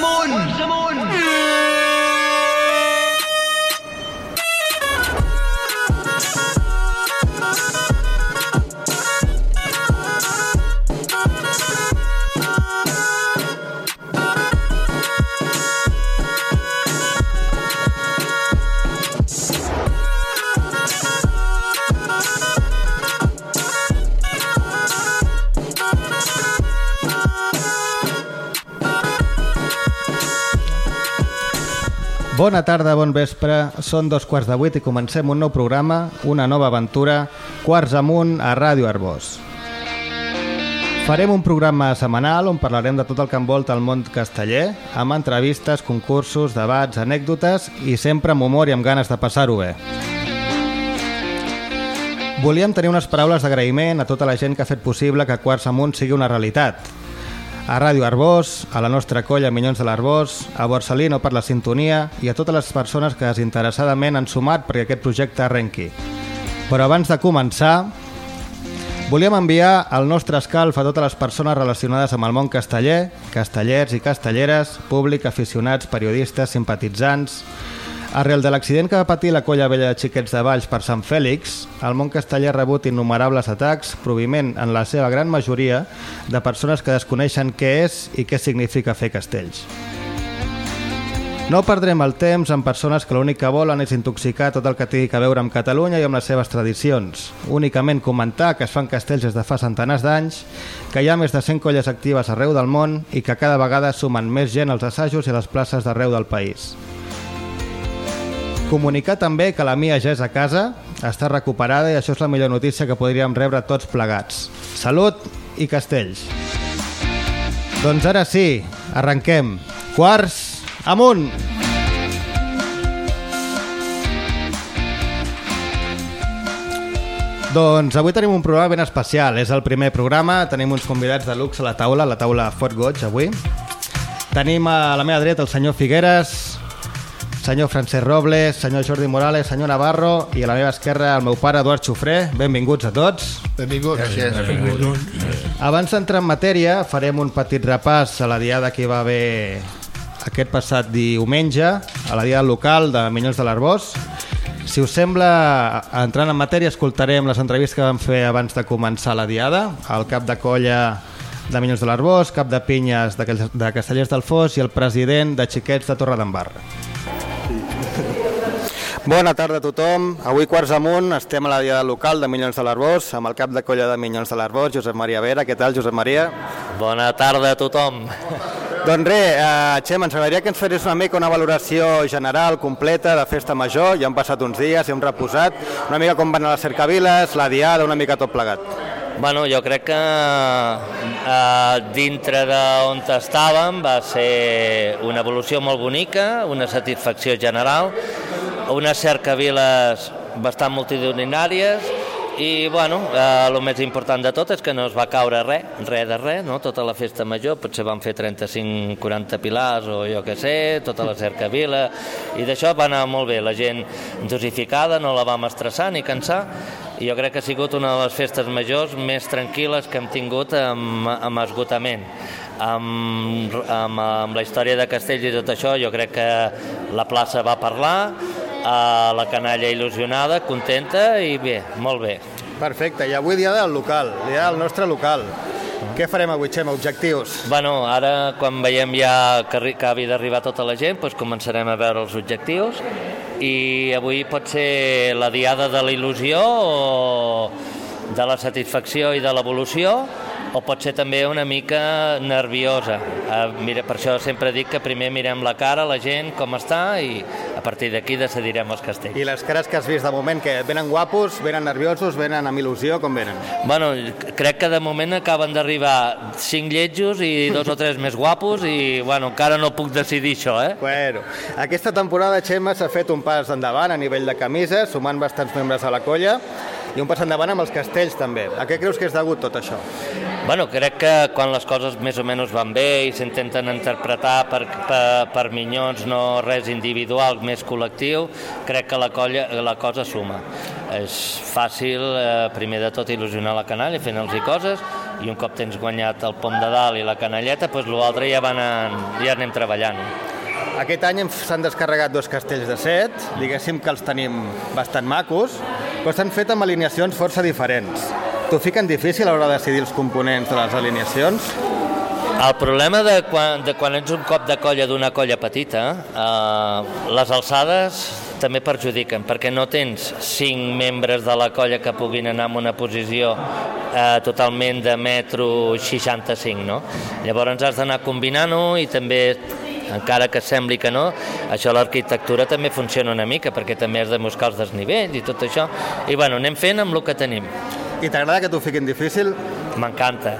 Força Bona tarda, bon vespre. Són dos quarts de vuit i comencem un nou programa, una nova aventura, Quarts amunt a Ràdio Arbós. Farem un programa setmanal on parlarem de tot el que envolta el món casteller, amb entrevistes, concursos, debats, anècdotes i sempre amb humor i amb ganes de passar-ho bé. Volíem tenir unes paraules d'agraïment a tota la gent que ha fet possible que Quarts amunt sigui una realitat, a Ràdio Arbós, a la nostra colla Minyons de l'Arbós, a Borsalino per la sintonia i a totes les persones que desinteressadament han sumat perquè aquest projecte arrenqui. Però abans de començar, volíem enviar el nostre escalf a totes les persones relacionades amb el món casteller, castellers i castelleres, públic, aficionats, periodistes, simpatitzants... Arrel de l'accident que va patir la colla vella de xiquets de Valls per Sant Fèlix, el món casteller ha rebut innumerables atacs, proviment en la seva gran majoria de persones que desconeixen què és i què significa fer castells. No perdrem el temps amb persones que l'únic que volen és intoxicar tot el que tingui a veure amb Catalunya i amb les seves tradicions. Únicament comentar que es fan castells des de fa centenars d'anys, que hi ha més de 100 colles actives arreu del món i que cada vegada sumen més gent als assajos i a les places d'arreu del país. Comunicar també que la Mia ja és a casa, està recuperada i això és la millor notícia que podríem rebre tots plegats. Salut i castells. Doncs ara sí, arrenquem. Quarts, amunt! Doncs avui tenim un programa ben especial. És el primer programa, tenim uns convidats de luxe a la taula, a la taula Fort Goig avui. Tenim a la meva dreta el senyor Figueres, senyor Francesc Robles, senyor Jordi Morales, senyor Navarro i a la meva esquerra el meu pare Eduard Xufré. Benvinguts a tots. Benvinguts. Gràcies. Abans d'entrar en matèria, farem un petit repàs a la diada que hi va haver aquest passat diumenge, a la diada local de Minyons de l'Arbós. Si us sembla, entrant en matèria, escoltarem les entrevistes que vam fer abans de començar la diada, el cap de colla de Minyons de l'Arbós, cap de pinyes de, de Castellers del Fos i el president de Xiquets de Torredembarra. Bona tarda a tothom. Avui quarts amunt estem a la diada local de Minyons de l'Arbós amb el cap de colla de Minyons de l'Arbós, Josep Maria Vera. Què tal, Josep Maria? Bona tarda a tothom. Doncs res, eh, Xem, ens agradaria que ens faries una mica una valoració general, completa, de Festa Major. Ja han passat uns dies, ja hem reposat. Una mica com van a les cercaviles, la diada, una mica tot plegat. Bueno, jo crec que eh, dintre d'on estàvem va ser una evolució molt bonica, una satisfacció general, unes cercaviles bastant multitudinàries i bueno, eh, el més important de tot és que no es va caure res, res de res, no? tota la festa major, potser van fer 35-40 pilars o jo que sé, tota la cercavila, i d'això va anar molt bé, la gent dosificada, no la vam estressar ni cansar, i jo crec que ha sigut una de les festes majors més tranquil·les que hem tingut amb, amb esgotament. Amb, amb, amb la història de Castells i tot això, jo crec que la plaça va parlar, eh, la canalla il·lusionada, contenta i bé, molt bé. Perfecte, i avui dia del local, dia del nostre local. Què farem avui, Xem? Objectius? Bueno, ara quan veiem ja que acabi d'arribar tota la gent, doncs començarem a veure els objectius i avui pot ser la diada de la il·lusió o de la satisfacció i de l'evolució o pot ser també una mica nerviosa. Eh, mira, per això sempre dic que primer mirem la cara, la gent, com està, i a partir d'aquí decidirem els castells. I les cares que has vist de moment, que venen guapos, venen nerviosos, venen amb il·lusió, com venen? Bueno, crec que de moment acaben d'arribar cinc lletjos i dos o tres més guapos i, bueno, encara no puc decidir això, eh? Bueno, aquesta temporada Xema s'ha fet un pas endavant a nivell de camises, sumant bastants membres a la colla, i un pas endavant amb els castells també. A què creus que és degut tot això? Bueno, crec que quan les coses més o menys van bé i s'intenten interpretar per, per, per minyons, no res individual, més col·lectiu, crec que la, colla, la cosa suma. És fàcil, eh, primer de tot, il·lusionar la canalla fent-los coses i un cop tens guanyat el pom de dalt i la canalleta, doncs l'altre ja, van ja anem treballant. Aquest any s'han descarregat dos castells de set, diguéssim que els tenim bastant macos, però s'han fet amb alineacions força diferents. T'ho fiquen difícil a l'hora de decidir els components de les alineacions? El problema de quan, de quan ets un cop de colla d'una colla petita, eh, les alçades també perjudiquen, perquè no tens cinc membres de la colla que puguin anar en una posició eh, totalment de metro 65, no? Llavors has d'anar combinant-ho i també encara que sembli que no, això a l'arquitectura també funciona una mica, perquè també has de buscar els desnivells i tot això. I bueno, anem fent amb el que tenim. I t'agrada que t'ho fiquin difícil? M'encanta.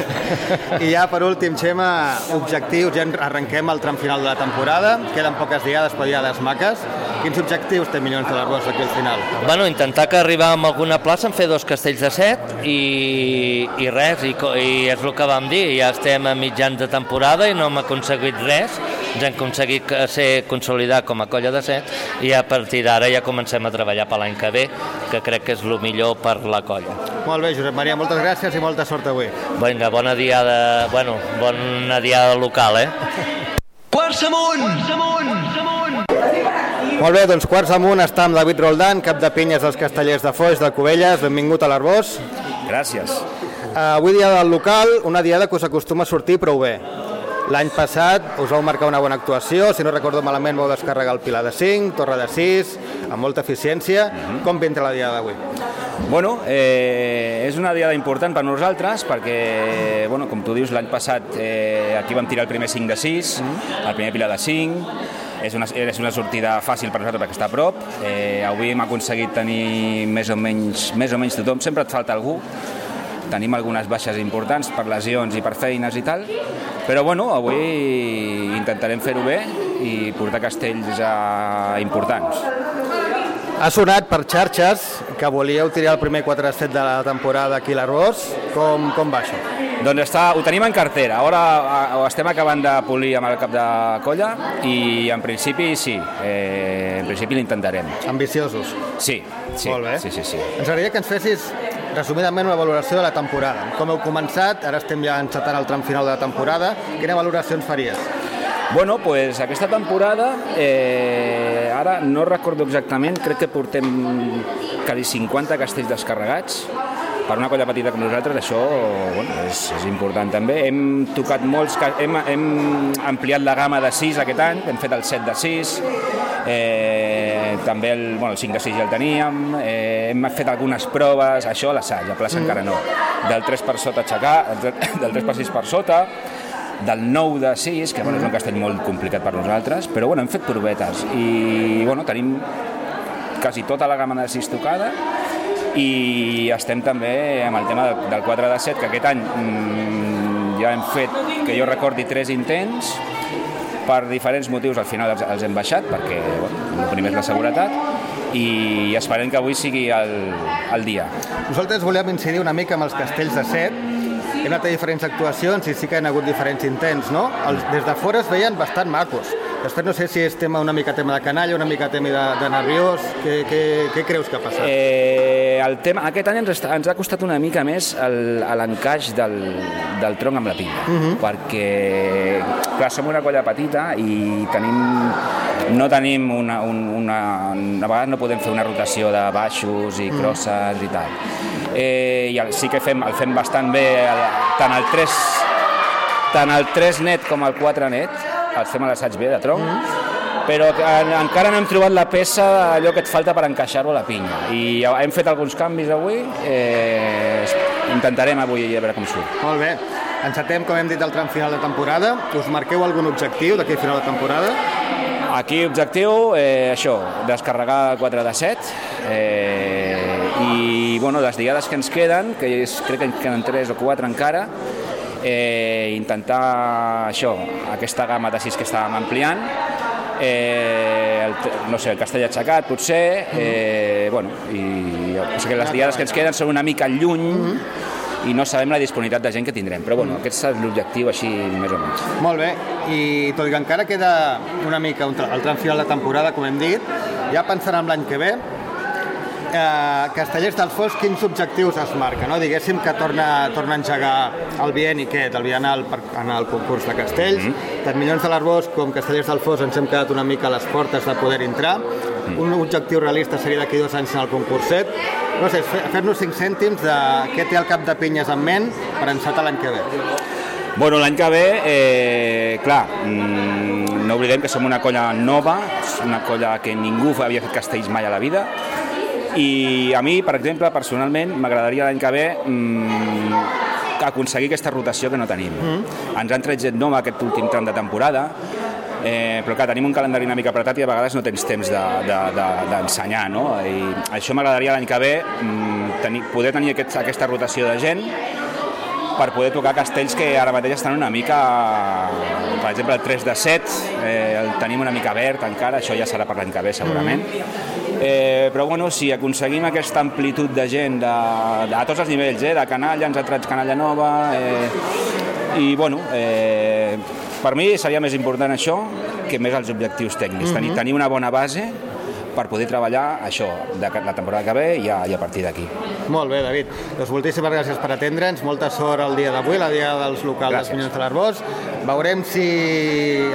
I ja per últim, Xema, objectius, ja arrenquem el tram final de la temporada, queden poques diades però diades maques. Quins objectius té Milions de l'Arbós aquí al final? Bueno, intentar que arribar a alguna plaça en fer dos castells de set i, i res, i, i és el que vam dir, ja estem a mitjans de temporada i no hem aconseguit res, ens hem aconseguit ser consolidar com a colla de set i a partir d'ara ja comencem a treballar per l'any que ve, que crec que és el millor per la colla. Molt bé, Josep Maria, moltes gràcies i molta sort avui. Vinga, bona diada, bueno, bona diada local, eh? Quarts amunt! Quarts amunt! Quarts amunt! Molt bé, doncs quarts amunt està amb David Roldán, cap de pinyes dels castellers de Foix, de Cubelles. Benvingut a l'Arbós. Gràcies. Uh, avui dia del local, una diada que us acostuma a sortir prou bé. L'any passat us vau marcar una bona actuació, si no recordo malament vau descarregar el Pilar de 5, Torre de 6, amb molta eficiència. Com ve entre la diada d'avui? Bueno, eh, és una diada important per nosaltres perquè, bueno, com tu dius, l'any passat eh, aquí vam tirar el primer 5 de 6, el primer pilar de 5, és una, és una sortida fàcil per nosaltres perquè està a prop. Eh, avui hem aconseguit tenir més o, menys, més o menys tothom, sempre et falta algú, tenim algunes baixes importants per lesions i per feines i tal, però bueno, avui intentarem fer-ho bé i portar castells eh, importants. Ha sonat per xarxes que volíeu tirar el primer 4 7 de la temporada aquí a l'Arbós. Com, com va això? Doncs està, ho tenim en cartera. Ara eh, ho estem acabant de polir amb el cap de colla i en principi sí, eh, en principi l'intentarem. Ambiciosos. Sí, sí, Molt bé. sí, sí, sí. Ens agradaria que ens fessis resumidament una valoració de la temporada. Com heu començat, ara estem ja encetant el tram final de la temporada, quina valoració ens faries? Bueno, pues aquesta temporada, eh, ara no recordo exactament, crec que portem quasi 50 castells descarregats. Per una colla petita com nosaltres això bueno, és, és important també. Hem tocat molts, hem, hem ampliat la gamma de 6 aquest any, hem fet el 7 de 6, eh, també el, bueno, el 5 de 6 ja el teníem, eh, hem fet algunes proves, això a l'assaig, a plaça encara no, del 3 per sota aixecar, del 3 per 6 per sota, del 9 de 6, que bueno, és un castell molt complicat per nosaltres, però bueno, hem fet provetes i bueno, tenim quasi tota la gamma de 6 tocada i estem també amb el tema del, del 4 de 7, que aquest any mm, ja hem fet, que jo recordi, 3 intents, per diferents motius al final els, hem baixat, perquè bueno, el primer és la seguretat, i esperem que avui sigui el, el dia. Nosaltres volíem incidir una mica amb els castells de set. Hem anat a diferents actuacions i sí que hi ha hagut diferents intents, no? Els, des de fora es veien bastant macos. Després no sé si és tema una mica tema de canalla, una mica tema de, de nerviós. Què, què, què creus que ha passat? Eh, el tema, aquest any ens, està, ens ha costat una mica més l'encaix del, del tronc amb la pinya, uh -huh. perquè clar, som una colla petita i tenim, no tenim una, un, una, a vegades no podem fer una rotació de baixos i crosses i tal. Eh, I el, sí que fem, el fem bastant bé, el, tant el 3 tant el 3 net com el 4 net, el fem a l'assaig bé de tronc, però que en- encara no hem trobat la peça, allò que et falta per encaixar-ho a la pinya. I hem fet alguns canvis avui, eh, intentarem avui a veure com surt. Molt bé. Encetem, com hem dit, el tram final de temporada. Us marqueu algun objectiu d'aquí final de temporada? Aquí objectiu, eh, això, descarregar el 4 de 7 eh, i bueno, les diades que ens queden, que és, crec que en queden 3 o 4 encara, eh, intentar això, aquesta gamma de 6 que estàvem ampliant, eh, el, no sé, el castell aixecat potser, eh, bueno, i sigui que les diades que ens queden són una mica lluny i no sabem la disponibilitat de gent que tindrem, però bueno, aquest és l'objectiu així més o menys. Molt bé. I tot i que encara queda una mica un el tram final de temporada, com hem dit, ja pensant en l'any que ve, eh, Castellers del Fos, quins objectius es marca? No? Diguéssim que torna, torna a engegar el bienni aquest, el bienal per anar al concurs de castells. Mm -hmm. Tant Minyons de l'Arbós com Castellers del Fos ens hem quedat una mica a les portes de poder entrar. Mm. Un objectiu realista seria d'aquí dos anys en el concurset. No sé, fer-nos cinc cèntims de què té el cap de pinyes en ment per encetar l'any que ve. Bueno, l'any que ve, eh, clar, mmm, no oblidem que som una colla nova, una colla que ningú havia fet castells mai a la vida, i a mi, per exemple, personalment, m'agradaria l'any que ve mmm, aconseguir aquesta rotació que no tenim. Mm. Ens han tret gent nova aquest últim tram de temporada, eh, però clar, tenim un calendari una mica apretat i a vegades no tens temps d'ensenyar, de, de, de no? I això m'agradaria l'any que ve mm, tenir, poder tenir aquest, aquesta rotació de gent per poder tocar castells que ara mateix estan una mica, per exemple, el 3 de 7, eh, el tenim una mica verd encara, això ja serà per l'any que ve segurament. Mm. Eh, però bueno, si aconseguim aquesta amplitud de gent de, de, a tots els nivells, eh, de canalla, ens ha tret canalla nova, eh, i bueno, eh, per mi seria més important això que més els objectius tècnics, mm -hmm. tenir, tenir una bona base per poder treballar això de la temporada que ve i a, i a partir d'aquí. Molt bé, David. Doncs moltíssimes gràcies per atendre'ns. Molta sort el dia d'avui, la dia dels locals gràcies. dels Minyons de l'Arbós. Veurem si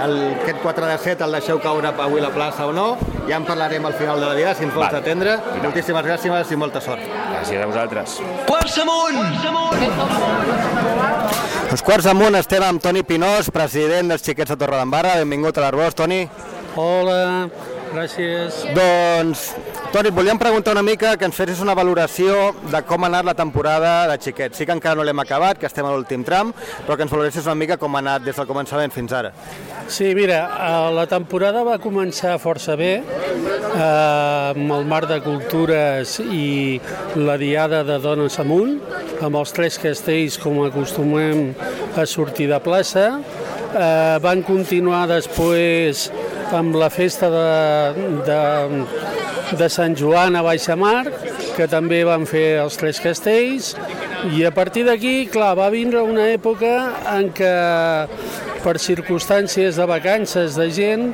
el, aquest 4 de 7 el deixeu caure avui la plaça o no. Ja en parlarem al final de la dia, si ens vols vale. atendre. Moltíssimes gràcies i molta sort. Gràcies a vosaltres. Quarts amunt! Quarts amunt! Els quarts amunt estem amb Toni Pinós, president dels Xiquets de Torredembarra. Benvingut a l'Arbós, Toni. Hola, Gràcies. Doncs, Toni, volíem preguntar una mica que ens fessis una valoració de com ha anat la temporada de xiquets. Sí que encara no l'hem acabat, que estem a l'últim tram, però que ens valoressis una mica com ha anat des del començament fins ara. Sí, mira, eh, la temporada va començar força bé, eh, amb el Mar de Cultures i la Diada de Dones Amunt, amb els tres castells com acostumem a sortir de plaça. Eh, van continuar després amb la festa de, de, de Sant Joan a Baixamar, que també van fer els Tres Castells, i a partir d'aquí, clar, va vindre una època en què per circumstàncies de vacances de gent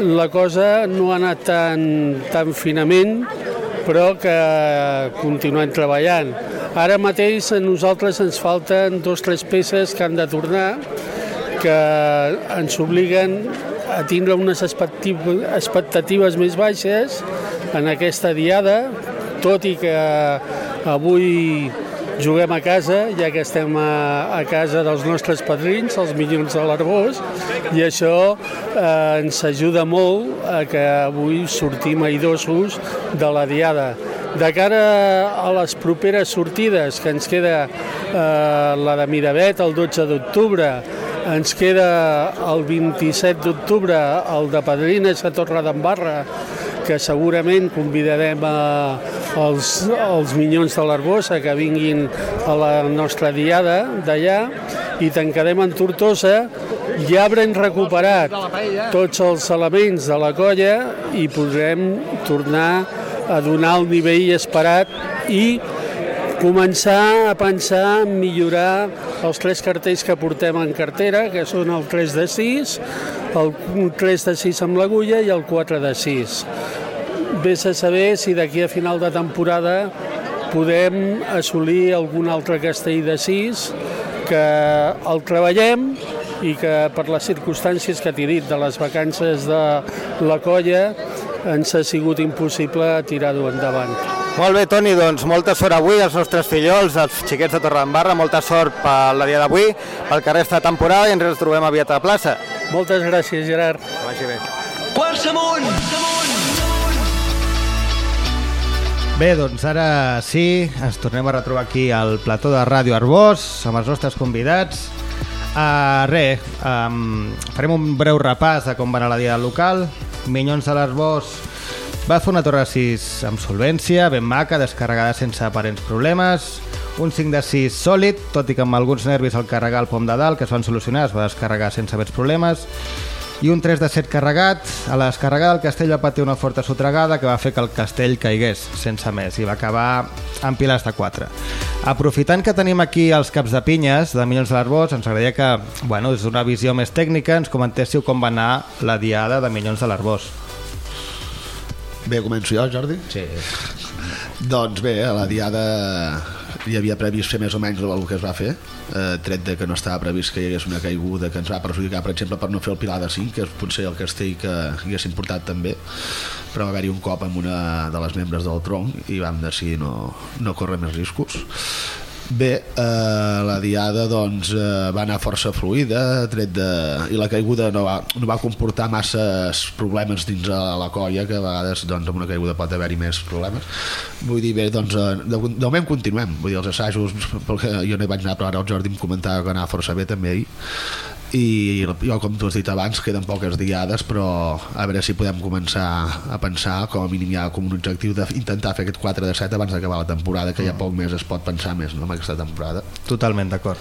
la cosa no ha anat tan, tan finament, però que continuem treballant. Ara mateix a nosaltres ens falten dos o tres peces que han de tornar, que ens obliguen a tindre unes expectatives més baixes en aquesta diada, tot i que avui juguem a casa, ja que estem a, a casa dels nostres padrins, els Minyons de l'Arbós, i això eh, ens ajuda molt a que avui sortim aidosos de la diada. De cara a les properes sortides, que ens queda eh, la de Miravet el 12 d'octubre, ens queda el 27 d'octubre el de Padrines a Torre d'Embarra, que segurament convidarem a, els, els Minyons de l'Arbosa que vinguin a la nostra diada d'allà i tancarem en Tortosa. Ja haurem recuperat tots els elements de la colla i podrem tornar a donar el nivell esperat i començar a pensar en millorar els tres cartells que portem en cartera, que són el 3 de 6, el 3 de 6 amb l'agulla i el 4 de 6. Ves a saber si d'aquí a final de temporada podem assolir algun altre castell de 6 que el treballem i que per les circumstàncies que t'he dit de les vacances de la colla ens ha sigut impossible tirar-ho endavant. Molt bé, Toni, doncs molta sort avui als nostres fillols, als xiquets de Torredembarra, molta sort per la dia d'avui, pel que resta de temporada i ens ens trobem aviat a la plaça. Moltes gràcies, Gerard. Que vagi bé. Quarts amunt! Bé, doncs ara sí, ens tornem a retrobar aquí al plató de Ràdio Arbós amb els nostres convidats. Uh, res, um, farem un breu repàs de com va anar la dia local. Minyons de l'Arbós va fer una torre 6 amb solvència, ben maca, descarregada sense aparents problemes, un 5 de 6 sòlid, tot i que amb alguns nervis al carregar el pom de dalt, que es van solucionar, es va descarregar sense més problemes, i un 3 de 7 carregat. A la descarregada el castell va patir una forta sotregada que va fer que el castell caigués sense més i va acabar amb pilars de 4. Aprofitant que tenim aquí els caps de pinyes de Milions de l'Arbós, ens agradaria que, bueno, des d'una visió més tècnica, ens comentéssiu com va anar la diada de Milions de l'Arbós. Bé, començo jo, Jordi? Sí. Doncs bé, a la diada hi havia previst fer més o menys el que es va fer, eh, tret de que no estava previst que hi hagués una caiguda que ens va perjudicar, per exemple, per no fer el Pilar de 5, que és potser el castell que haguéssim portat també, però va haver-hi un cop amb una de les membres del tronc i vam decidir no, no córrer més riscos. Bé, eh, la diada doncs, eh, va anar força fluida tret de... i la caiguda no va, no va comportar masses problemes dins a la colla, que a vegades doncs, amb una caiguda pot haver-hi més problemes. Vull dir, bé, doncs, eh, de, de moment continuem. Vull dir, els assajos, perquè jo no hi vaig anar, però ara el Jordi em comentava que anava força bé també ahir i jo com tu has dit abans queden poques diades però a veure si podem començar a pensar com a mínim ja com un objectiu d'intentar fer aquest 4 de 7 abans d'acabar la temporada que ja poc més es pot pensar més no, en aquesta temporada Totalment d'acord.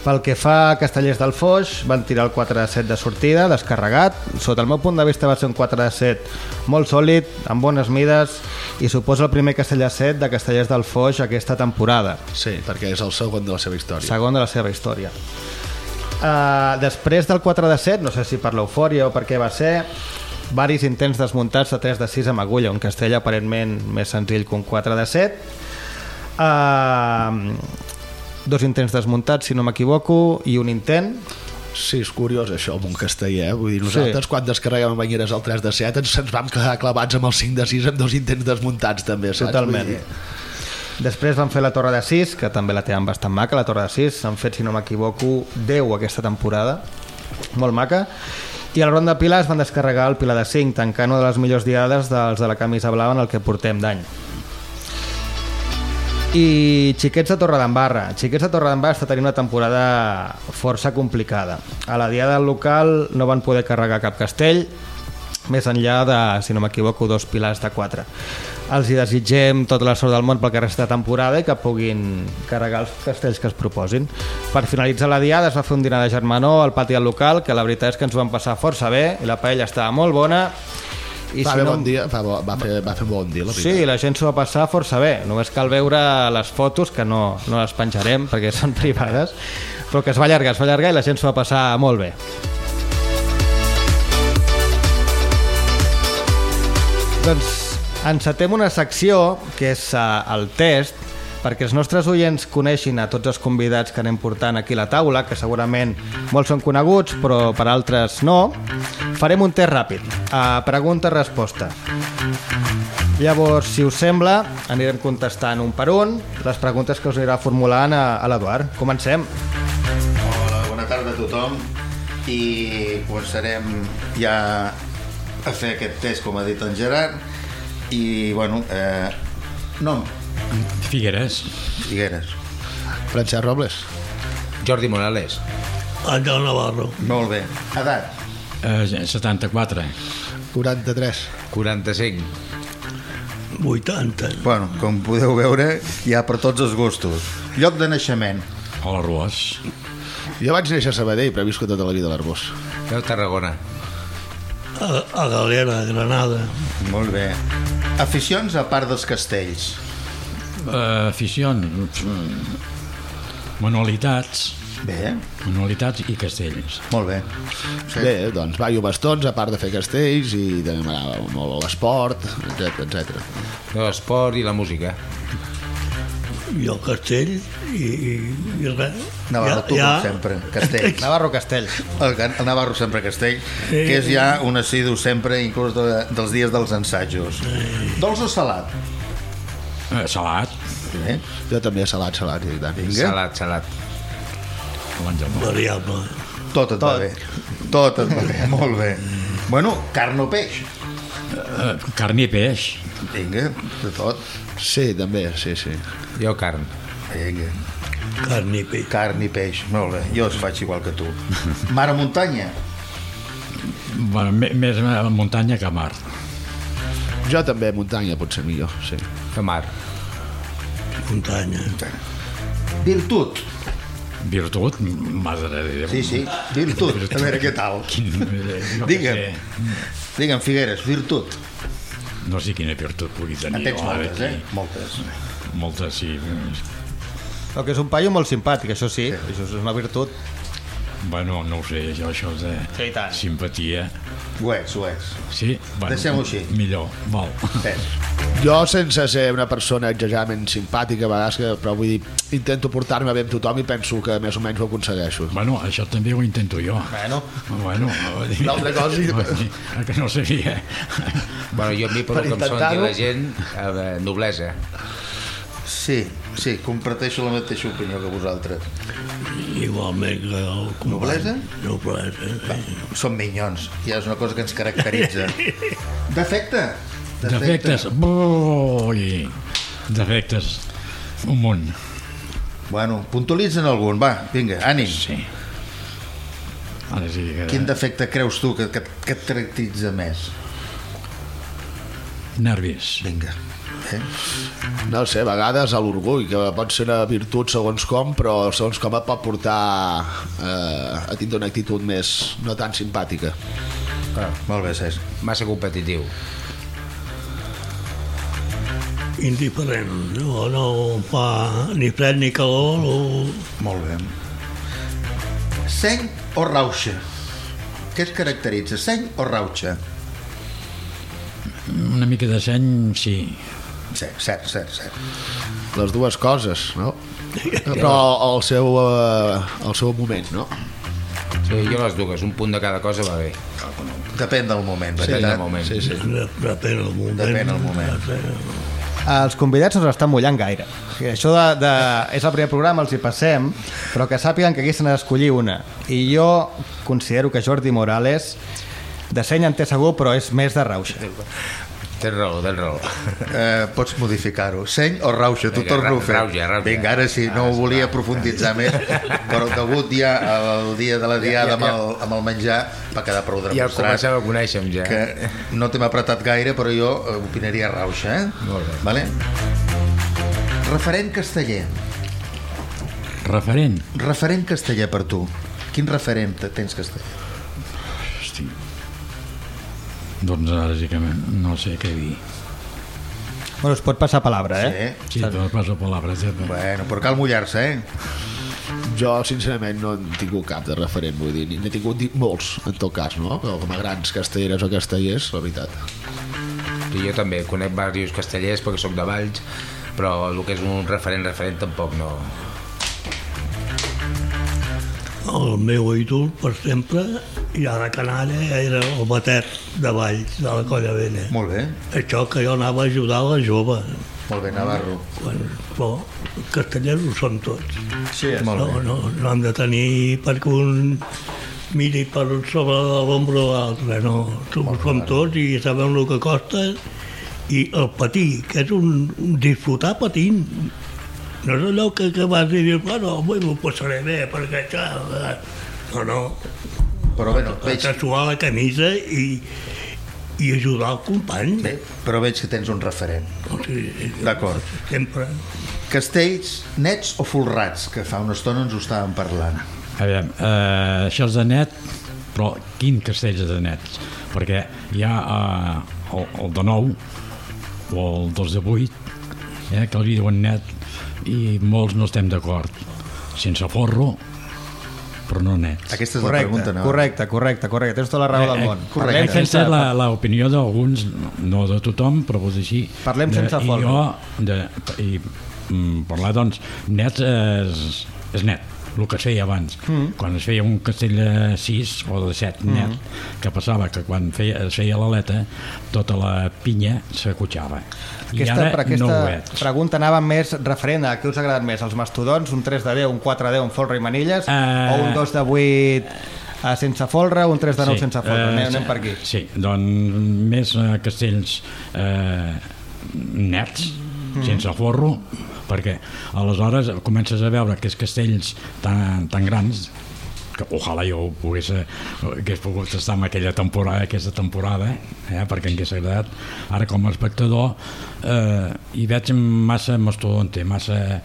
Pel que fa a Castellers del Foix, van tirar el 4 de 7 de sortida, descarregat. Sota el meu punt de vista va ser un 4 de 7 molt sòlid, amb bones mides, i suposa el primer Castell de 7 de Castellers del Foix aquesta temporada. sí, perquè és el segon de la seva història segon de la seva història. Uh, després del 4 de 7, no sé si per l'eufòria o per què va ser, varis intents desmuntats de 3 de 6 amb agulla, un castell aparentment més senzill que un 4 de 7. Uh, dos intents desmuntats, si no m'equivoco, i un intent. Sí, és curiós això amb un casteller, eh? Vull dir, nosaltres sí. quan descarreguem banyeres al 3 de 7 ens, ens vam quedar clavats amb el 5 de 6 amb dos intents desmuntats també, saps? Totalment. Vull dir, Després van fer la Torre de 6, que també la tenen bastant maca, la Torre de 6. S'han fet, si no m'equivoco, 10 aquesta temporada. Molt maca. I a la ronda de Pilar es van descarregar el Pilar de 5, tancant una de les millors diades dels de la camisa blava en el que portem d'any. I Xiquets de Torredembarra. Xiquets de Torredembarra està tenint una temporada força complicada. A la diada local no van poder carregar cap castell, més enllà de, si no m'equivoco, dos pilars de quatre. Els hi desitgem tota la sort del món pel que resta de temporada i que puguin carregar els castells que es proposin. Per finalitzar la diada es va fer un dinar de germanor al pati del local, que la veritat és que ens ho vam passar força bé i la paella estava molt bona. I va, si no... bon dia, va, va, fer, va fer bon dia, la Sí, veritat. la gent s'ho va passar força bé. Només cal veure les fotos, que no, no les penjarem perquè són privades, però que es va allargar, es va allargar i la gent s'ho va passar molt bé. Doncs encetem una secció que és uh, el test perquè els nostres oients coneixin a tots els convidats que anem portant aquí a la taula, que segurament molts són coneguts, però per altres no. Farem un test ràpid. Uh, Pregunta-resposta. Llavors, si us sembla, anirem contestant un per un les preguntes que us anirà formulant a, a l'Eduard. Comencem. Hola, bona tarda a tothom i començarem ja a fer aquest test, com ha dit en Gerard, i, bueno, eh, nom, Figueres. Figueres. Francesc Robles. Jordi Morales. Àngel Navarro. Molt bé. Edat, Eh, 74. 43. 45. 80. bueno, com podeu veure, hi ha per tots els gustos. Lloc de naixement, A l'Arboç. Jo vaig néixer a Sabadell, però he viscut tota la vida a l'Arbós. Veu Tarragona. A, a Galera, Granada. molt bé. Aficions a part dels castells. Uh, aficions. Manualitats. Bé, Manualitats i castells. molt bé. Sí. Bé, doncs ballo bastons, a part de fer castells, i també m'agrada molt l'esport, etc etc. L'esport i la música. I el castell i, i, i res. Navarro, tu, com sempre, castell. Navarro Castells. El, el Navarro sempre Castell, que és ja un assidu sempre, inclús de, dels dies dels ensajos. Dolç o salat? Uh, salat. Bé, Jo també salat, salat, i tant. Vinga. Salat, salat. Variable. tot et va bé. Tot et va bé, molt bé. Bueno, carn o peix? Uh, carn i peix. Vinga, de tot. Sí, també, sí, sí. Jo carn. Vinga, Carn i peix. carn i peix, molt bé. Jo es faig igual que tu. Mar o muntanya? Bueno, me- més a muntanya que a mar. Jo també, muntanya, potser millor, sí. Que mar. Muntanya. Virtut. Virtut, madre de Déu. Sí, sí, virtut. A veure què tal. Quin, què Digue'm. Digue'm, Figueres, virtut. No sé quina virtut pugui tenir. En tens moltes, eh? Moltes. Moltes, sí. El que és un paio molt simpàtic, això sí, això és una virtut. Bueno, no ho sé, jo això de Sí, simpatia. Ho ets, ho ets. Sí? Bueno, Deixem-ho així. Millor, val. Ves. Jo, sense ser una persona exageradament simpàtica, a vegades, que, però vull dir, intento portar-me bé amb tothom i penso que més o menys ho aconsegueixo. Bueno, això també ho intento jo. Bueno, Bueno, dir- L'altra cosa dir, que no sabia. Bueno, jo a mi, per Per el que em dir la gent, eh, noblesa. Sí, sí, comparteixo la mateixa opinió que vosaltres. Igualment que el company. Noblesa? Noblesa, sí. Som minyons, ja és una cosa que ens caracteritza. Defecte? Defectes. Ui, defectes. Un munt. Bueno, puntualitzen algun, va, vinga, ànim. Sí. Ara sí que... Quin defecte creus tu que, que, que et caracteritza més? Nervis. Vinga. Eh? No sé, a vegades a l'orgull, que pot ser una virtut segons com, però segons com et pot portar eh, a tindre una actitud més no tan simpàtica. Ah, Molt bé, Cesc. massa competitiu. Indiferent, no, no fa ni fred ni calor, o... Molt bé. Seny o rauxa? Què es caracteritza, seny o rauxa? Una mica de seny, sí. Sí, cert, cert, cert. Les dues coses, no? Però al seu, eh, al seu moment, no? Sí, jo les dues, un punt de cada cosa va bé. Depèn del moment, Depèn veritat? del moment. Sí, sí. Depèn del moment. Depèn del moment. Depèn- Els convidats no s'estan mullant gaire. O això de, de, és el primer programa, els hi passem, però que sàpiguen que aquí se d'escollir una. I jo considero que Jordi Morales de seny en té segur, però és més de rauxa. Tens raó, tens raó. Eh, pots modificar-ho. Seny o rauxa, tu Vinga, torna-ho a fer. rauxa, rauxa. Vinga, ara sí, no ho volia profunditzar més, però degut ja al dia de la diada amb el, amb el menjar va quedar prou Ja el demostrat comencem a conèixer ja. que no t'hem apretat gaire, però jo eh, opinaria rauxa, eh? Molt bé. Vale? Referent casteller. Referent. Referent casteller per tu. Quin referent te- tens casteller? Doncs ara sí que no sé què dir. Bueno, es pot passar palabra, eh? Sí. Sí, te passo palabres. Eh? Bueno, però cal mullar-se, eh? Jo, sincerament, no he tingut cap de referent, vull dir, n'he tingut molts, en tot cas, no? Però com a grans castelleres o castellers, la veritat. I jo també conec diversos castellers perquè sóc de Valls, però el que és un referent, referent tampoc no... El meu ídol, per sempre, ja de canalla, era el batet de Valls, de la Colla Vena. Molt bé. Això que jo anava a ajudar a la jove. Molt bé, Navarro. Quan, però castellers ho són tots. Sí, és Molt No, bé. no, no hem de tenir perquè un miri per sobre de l'ombra de l'altre, no. Som, som tots i sabem el que costa i el patir, que és un, un disfrutar patint. No és allò que, que vas dir, bueno, avui m'ho passaré bé, perquè això... eh, No, no, Però bé, no, veig, suar la camisa i, i ajudar el company. bé, però veig que tens un referent. O sigui, D'acord. Sempre. Castells nets o folrats, que fa una estona ens ho estàvem parlant. A veure, eh, això és de net, però quin castell és de net? Perquè hi ha eh, el, el de 9 o el 2 de 8, eh, que li diuen net, i molts no estem d'acord. Sense forro, però no net. Aquesta és la Correcte, pregunta, no? correcte, correcte, correcte. Tens tota la raó del món. correcte. Parlem Aquesta és la- l'opinió d'alguns, no de tothom, però dir així. Parlem de, sense I forro. jo, de, i mm, parlar, doncs, net és, és net, el que es feia abans. Mm. Quan es feia un castell de 6 o de 7 Mm. net, que passava que quan feia, es feia l'aleta, tota la pinya s'acotxava. I Aquesta, ara per aquesta no pregunta anava més referent a què us ha agradat més, els mastodons, un 3 de 10, un 4 de 10 amb folre i manilles, Eh. o un 2 de 8 eh, sense folre, un 3 de 9 sense folre. eh, anem, anem per aquí. Sí, doncs més castells eh, nets, Mhm. sense forro, perquè aleshores comences a veure aquests castells tan, tan grans que ojalà jo pogués, hagués pogut estar en aquella temporada, aquesta temporada, eh, perquè em hagués agradat. Ara com a espectador eh, hi veig massa mastodonte, massa,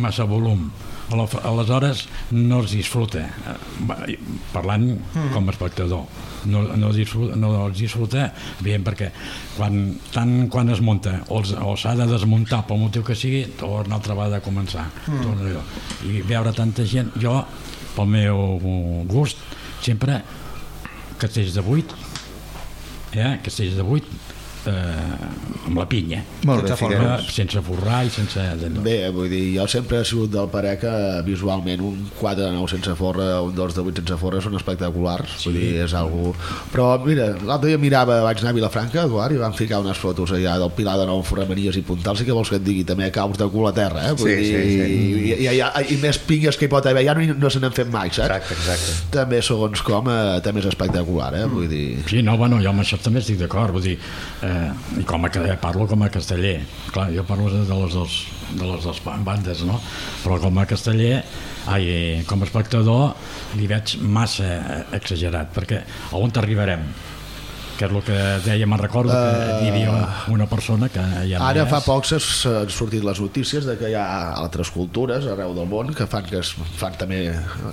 massa volum. Aleshores no es disfruta, eh, parlant com a espectador. No, no, disfruta, no es disfruta bé perquè quan, tant quan es munta o, els- o s'ha de desmuntar pel motiu que sigui torna altra vegada a començar torna allò. i veure tanta gent jo pel meu gust sempre castells de 8 eh? castells de 8 eh, amb la pinya. Molt bé, sense, forrar, sense forrar i sense... Bé, vull dir, jo sempre he sigut del parer que visualment un 4 de 9 sense forra, un 2 de 8 sense forra són espectaculars, sí. vull dir, és algú... Però mira, l'altre dia mirava, vaig anar a Vilafranca, Eduard, i van ficar unes fotos allà del Pilar de Nou forramanies i puntals, i què vols que et digui, també caus de cul a terra, eh? Vull Sí, dir, sí, sí. I, i, i, i, i, més pingues que hi pot haver, ja no, no se n'han fet mai, saps? Exacte, exacte. També, segons com, eh, també és espectacular, eh? Vull dir... Sí, no, bueno, jo amb això també estic d'acord, vull dir, eh, i com a, que- parlo com a casteller, clar, jo parlo de les dos, de les dues bandes, no? Però com a casteller, ai, com a espectador, li veig massa eh, exagerat, perquè on arribarem? Que és el que deia, me'n recordo que hi havia una persona que ja Ara és. fa poc s'han sortit les notícies de que hi ha altres cultures arreu del món que fan, que es, fan també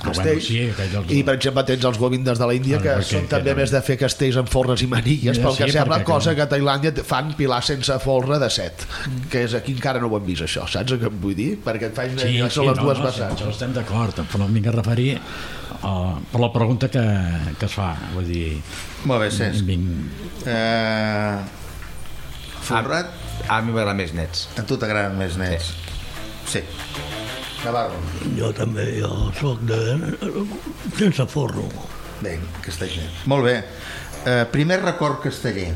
castells bueno, sí, els- i per exemple tens els govindes de l'Índia Bueno, que perquè- són també que- més de fer castells amb forres i manilles Ja, pel que sí, sembla perquè- cosa que a Tailàndia fan pilar sense folre de set que és aquí encara no ho hem vist això saps que em vull dir? perquè et faig Sí, sí, les no, dues no, vessants això estem d'acord, però em vinc a referir uh, per la pregunta que, que es fa, vull dir... Molt bé, Cesc. Vinc... Eh, Forrat, A mi m'agraden més nets. a tu t'agraden més nets. Sí. Navarro. Jo també, jo sóc de... sense forro. Bé, casteller. Molt bé. Eh, primer record casteller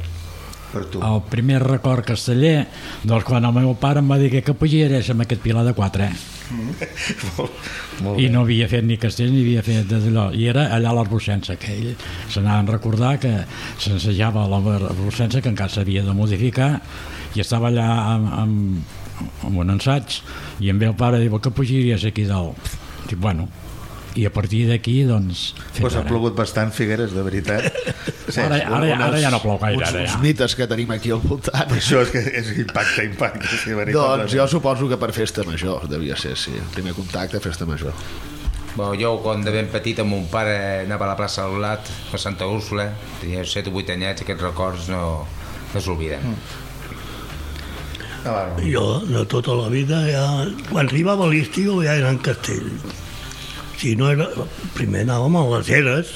per tu. El primer record casteller, doncs quan el meu pare em va dir que capullieres amb aquest pilar de quatre, Molt i no havia fet ni castell ni havia fet d'allò, i era allà a l'Arbocença, que ell se n'ha de recordar que s'ensejava a l'Arbocença, que encara s'havia de modificar, i estava allà amb, amb, amb un ensaig, i em ve el pare i diu, que pujaries aquí dalt? Dic, bueno, i a partir d'aquí, doncs... Pues ha plogut bastant, Figueres, de veritat. Sí, Ara, ara, ara ja no plou gaire, uns, ara uns ja. mites que tenim aquí al voltant Això és que és impacte, impacte. Sí, doncs jo suposo que per festa major devia ser, sí, primer contacte, festa major Bueno, jo quan de ben petit amb mon pare anava a la plaça del Blat, a Santa Úrsula, tenia 7 o 8 anyets, aquests records no, no s'olviden. Navarro. Jo, de tota la vida, ja, quan arribava l'estiu ja era en castell. Si no era... Primer anàvem a les eres,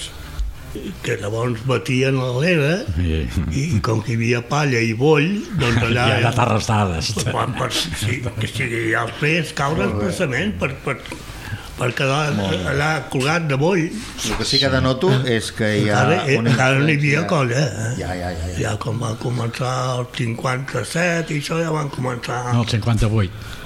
que llavors batien a l'era, I, i com que hi havia palla i boll, doncs allà... ja, ja t'arrestades. per, per, sí, que sí, ja els feies caure expressament per, per, per quedar allà colgat de boll. El que sí que denoto és que hi ha... Encara, eh, una encara no hi havia colla, eh? Ja, ja, ja. ja. Ja com va començar el 57 i això ja van començar... No, el 58.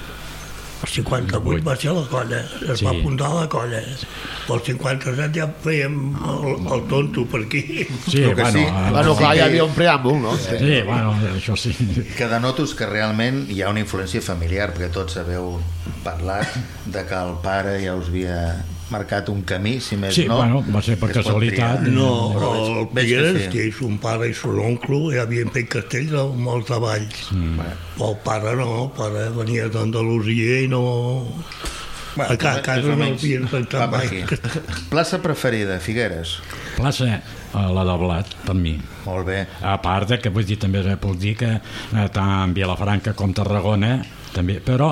El 58 va ser la colla, es Sí. va apuntar la colla. El 57 ja fèiem el, el tonto per aquí. Sí, que bueno, sí. eh, Bueno, clar, que- hi havia un preàmbul, no? Sí, bueno, això sí. que denoto és que realment hi ha una influència familiar, perquè tots haveu parlat de que el pare ja us havia marcat un camí, si més Sí, no. bueno, va ser per casualitat. triar. No, Però el que sí. un pare i son oncle, ja havien fet castells a molts de valls. Mm. El pare no, el pare venia d'Andalusia i no... Bueno, a casa més o no havien per mai. aquí. Plaça preferida, Figueres. Plaça, eh, la de Blat, per mi. Molt bé. A part de que vull dir, també puc dir que eh, tant Vilafranca com Tarragona també, però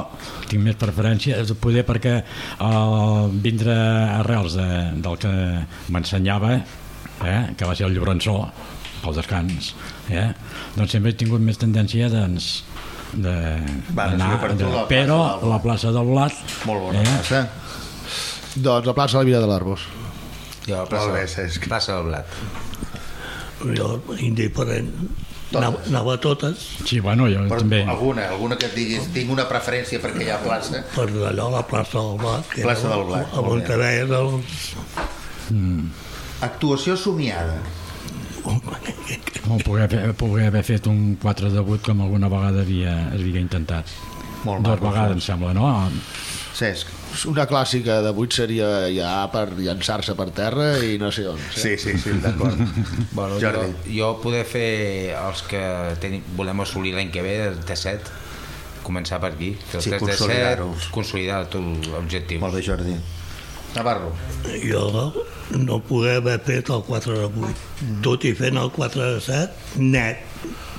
tinc més preferència és poder perquè el vindre arrels de, del que m'ensenyava eh, que va ser el Llobrançó pel descans eh, doncs sempre he tingut més tendència doncs, de, Va, d'anar per de, la però la plaça del Blat Molt bona eh, plaça. Doncs la plaça de la Vila de l'Arbós. Jo, a plaça, Molt bé, Cesc. plaça del Blat. Jo, indiferent, anava, anava a totes, sí, bueno, jo Però també. alguna, alguna que et diguis tinc una preferència perquè hi ha plaça. Per allò la plaça del Blat. que Plaça del Blat, A molt bé. Monterey dels... actuació somiada. No, poder, haver- poder haver fet un 4 de 8 com alguna vegada havia, havia intentat. Molt dues maco, vegades em sembla, no? Cesc Una clàssica de 8 seria ja per llançar-se per terra i no sé on. sí, sí, sí d'acord Bueno, jo, Jordi jo poder fer els que tenim, volem assolir l'any que ve de 7 començar per aquí que els Sí, consolidar-los. consolidar tot l'objectiu molt bé Jordi Navarro Jo no poder haver fet el 4 de 8, Mm. tot i fent el 4 de 7, net.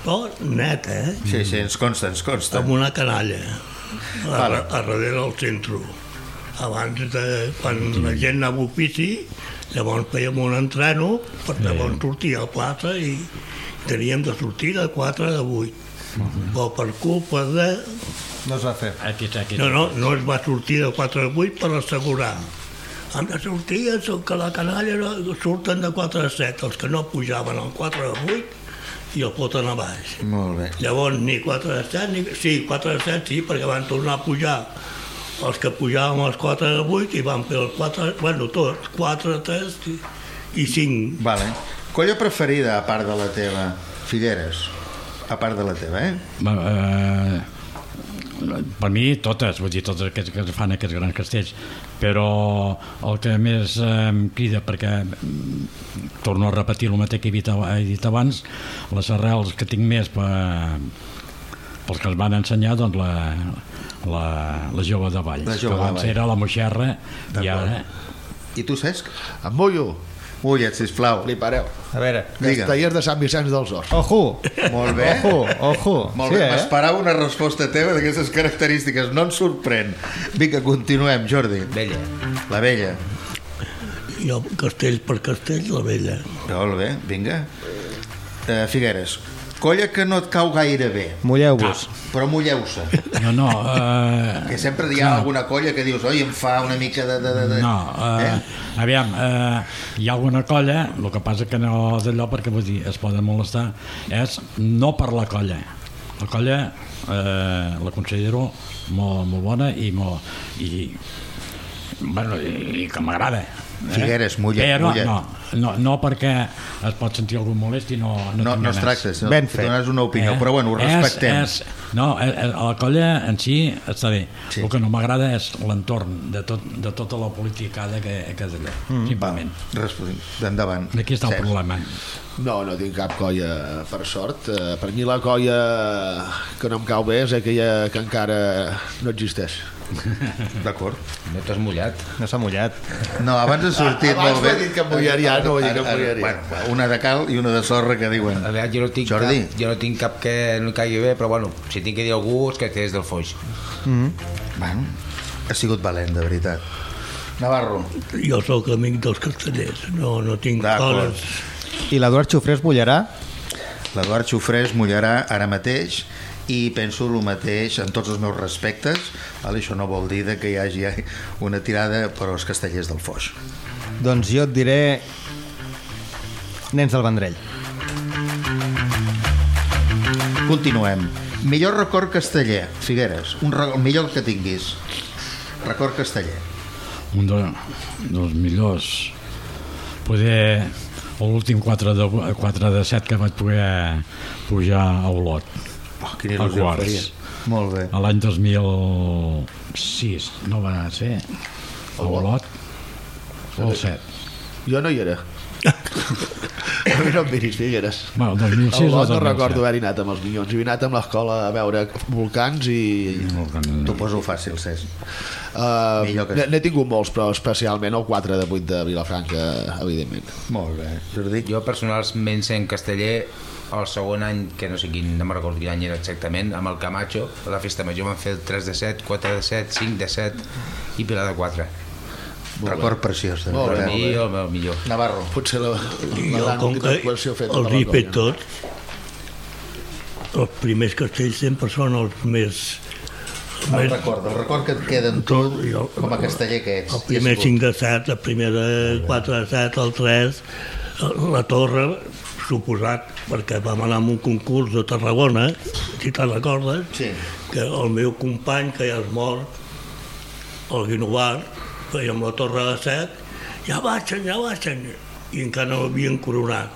Però net, eh? sí, sí, ens consta, ens consta Amb una canalla, a, Vale. a darrere del centre. Abans de, quan la gent anava a ofici, Llavors fèiem un entreno, per llavors sortir a plaça i teníem de sortir de 4 a 8. Però per culpa de... No es va fer. Aquí, aquí. No, no, no es va sortir de 4 a 8 per assegurar. Han de sortir, que la canalla surten de 4 a 7, els que no pujaven al 4 a 8 i el foten a baix. Molt bé. Llavors ni 4 a 7, ni... sí, 4 a 7 sí, perquè van tornar a pujar els que pujàvem als 4 a 8 i van fer els 4, bueno, tots, 4 a 3 i, i 5. Vale. Colla preferida, a part de la teva? Figueres. A part de la teva, eh? Va, eh, per mi totes, vull dir, totes aquests que fan aquests grans castells, però el que més eh, em crida, perquè mm, torno a repetir el mateix que he dit, he dit abans, les arrels que tinc més per, pels que ens van ensenyar, doncs la, la, la jove de Valls, La que Jove de abans Valls. era la Moixerra i ara... I tu, Cesc? Em mullo. Mulla't, sisplau. Li pareu. A veure. Digue'm. Castellers de Sant Vicenç dels Horts. Ojo! Molt bé. Ojo, ojo. Molt sí, bé, eh? m'esperava una resposta teva d'aquestes característiques. No ens sorprèn. Vinga, continuem, Jordi. Vella. La vella. Jo, castell per castell, la vella. Molt bé, vinga. Uh, Figueres. Colla que no et cau gaire bé, Mulleu-vos. però mulleu-se. No, no, eh, Que sempre hi ha No. alguna colla que dius, oi, em fa una mica de... de, de. No, eh, aviam, eh, hi ha alguna colla, el que passa que no d'allò perquè vull dir, es poden molestar, és no per la colla. La colla eh, la considero molt, molt bona i, molt, i, bueno, i, i que m'agrada. Eh? Figueres, mulla, Però mulla. no, no, no perquè es pot sentir algun molest i no, no, No, no es tracta, sinó Ben fet. dones una opinió, però bueno, ho respectem. És, és, no, eh, eh, la colla en si està bé. Sí. El que no m'agrada és l'entorn de, tot, de tota la politicada que, que és allà, mm, simplement. Respon- Endavant. Aquí està el Cesc. problema. No, no tinc cap colla, per sort. Eh, Per mi la colla que no em cau bé és aquella que encara no existeix. D'acord. No t'has mullat. No s'ha mullat. No, abans ha sortit Abans molt bé. m'ha dit que em mullaria, no vull dir que em mullaria. Bueno, una de cal i una de sorra que diuen. A veure, jo no tinc, Jordi. cap, jo no tinc cap que no caigui bé, però bueno, si tinc que dir algú és que és del Foix. Bueno, ha sigut valent, de veritat. Navarro. Jo sóc amic dels castellers, no, no tinc coses... I l'Eduard Xufré es mullarà? L'Eduard Xufré es mullarà ara mateix i penso el mateix en tots els meus respectes val? això no vol dir de que hi hagi una tirada per als castellers del Foix Doncs jo et diré... Nens del Vendrell. continuem millor record casteller Figueres, un re... el millor que tinguis record casteller Un de, dels millors. Poder l'últim 4 de, 4 de 7 que vaig poder pujar a Olot. Oh, quina A il·lusió em quarts. faria molt bé A l'any 2006, no va ser? A Olot? O el 7? Jo no hi era. a mi no em miris, Figueres. Bueno, el 2006 Al o Lot no 2007. recordo haver-hi anat amb els minyons. He anat amb l'escola a veure volcans i... t'ho poso fàcil, Cesc Uh, que- N'he n'he tingut molts, però especialment el 4 de 8 de Vilafranca, evidentment. molt bé, Jordi Jo personalment sent casteller el segon any, que no sé quin, no me'n recordo quin any era exactament, amb el Camacho, a la festa major van fer el 3 de 7, 4 de 7, 5 de 7 i Pilar de 4. record preciós de Molt Per veritat. mi el, el millor. Navarro Potser la, I la jo, com que els he fet tots, els primers castells sempre són els més... el record, el record que et queda amb tu Tot, jo- com a casteller que ets El primer 5 de 7, el primer de 4 de 7, el 3, la torre, suposat, perquè vam anar a un concurs de Tarragona, si te'n recordes, Sí. que el meu company, que ja és mort, el Guinovar, fèiem la torre de 7, ja baixen, ja baixen, i encara no l'havien coronat.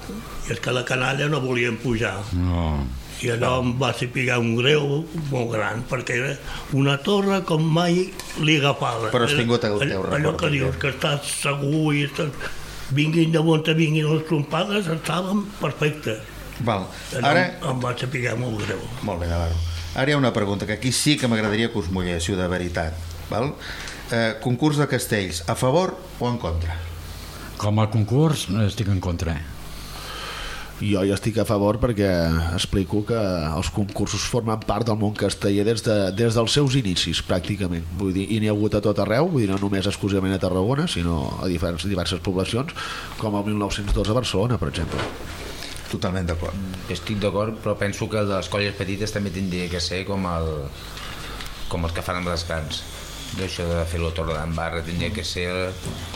I és que la canalla no volien pujar. No. I allò em va ser pigar un greu molt gran, perquè era una torre com mai li agafava. Però has tingut el teu allò, record, que dius, que estàs segur i estàs... vinguin de on vinguin les trompades, estaven perfectes. Val. Ara, em, em va pigar molt greu. molt bé, Navarro. Ara hi ha una pregunta que aquí sí que m'agradaria que us mulléssiu de veritat. Val? Eh, concurs de castells, a favor o en contra? Com a concurs estic en contra. I jo hi estic a favor perquè explico que els concursos formen part del món casteller des, de, des dels seus inicis, pràcticament. Vull dir, I n'hi ha hagut a tot arreu, vull dir, no només exclusivament a Tarragona, sinó a diverses, diverses poblacions, com el 1902 a Barcelona, per exemple. Totalment d'acord. Estic d'acord, però penso que el de les colles petites també tindria que ser com el, com el que fan amb les grans. Això de fer la torre d'en Barra tindria que ser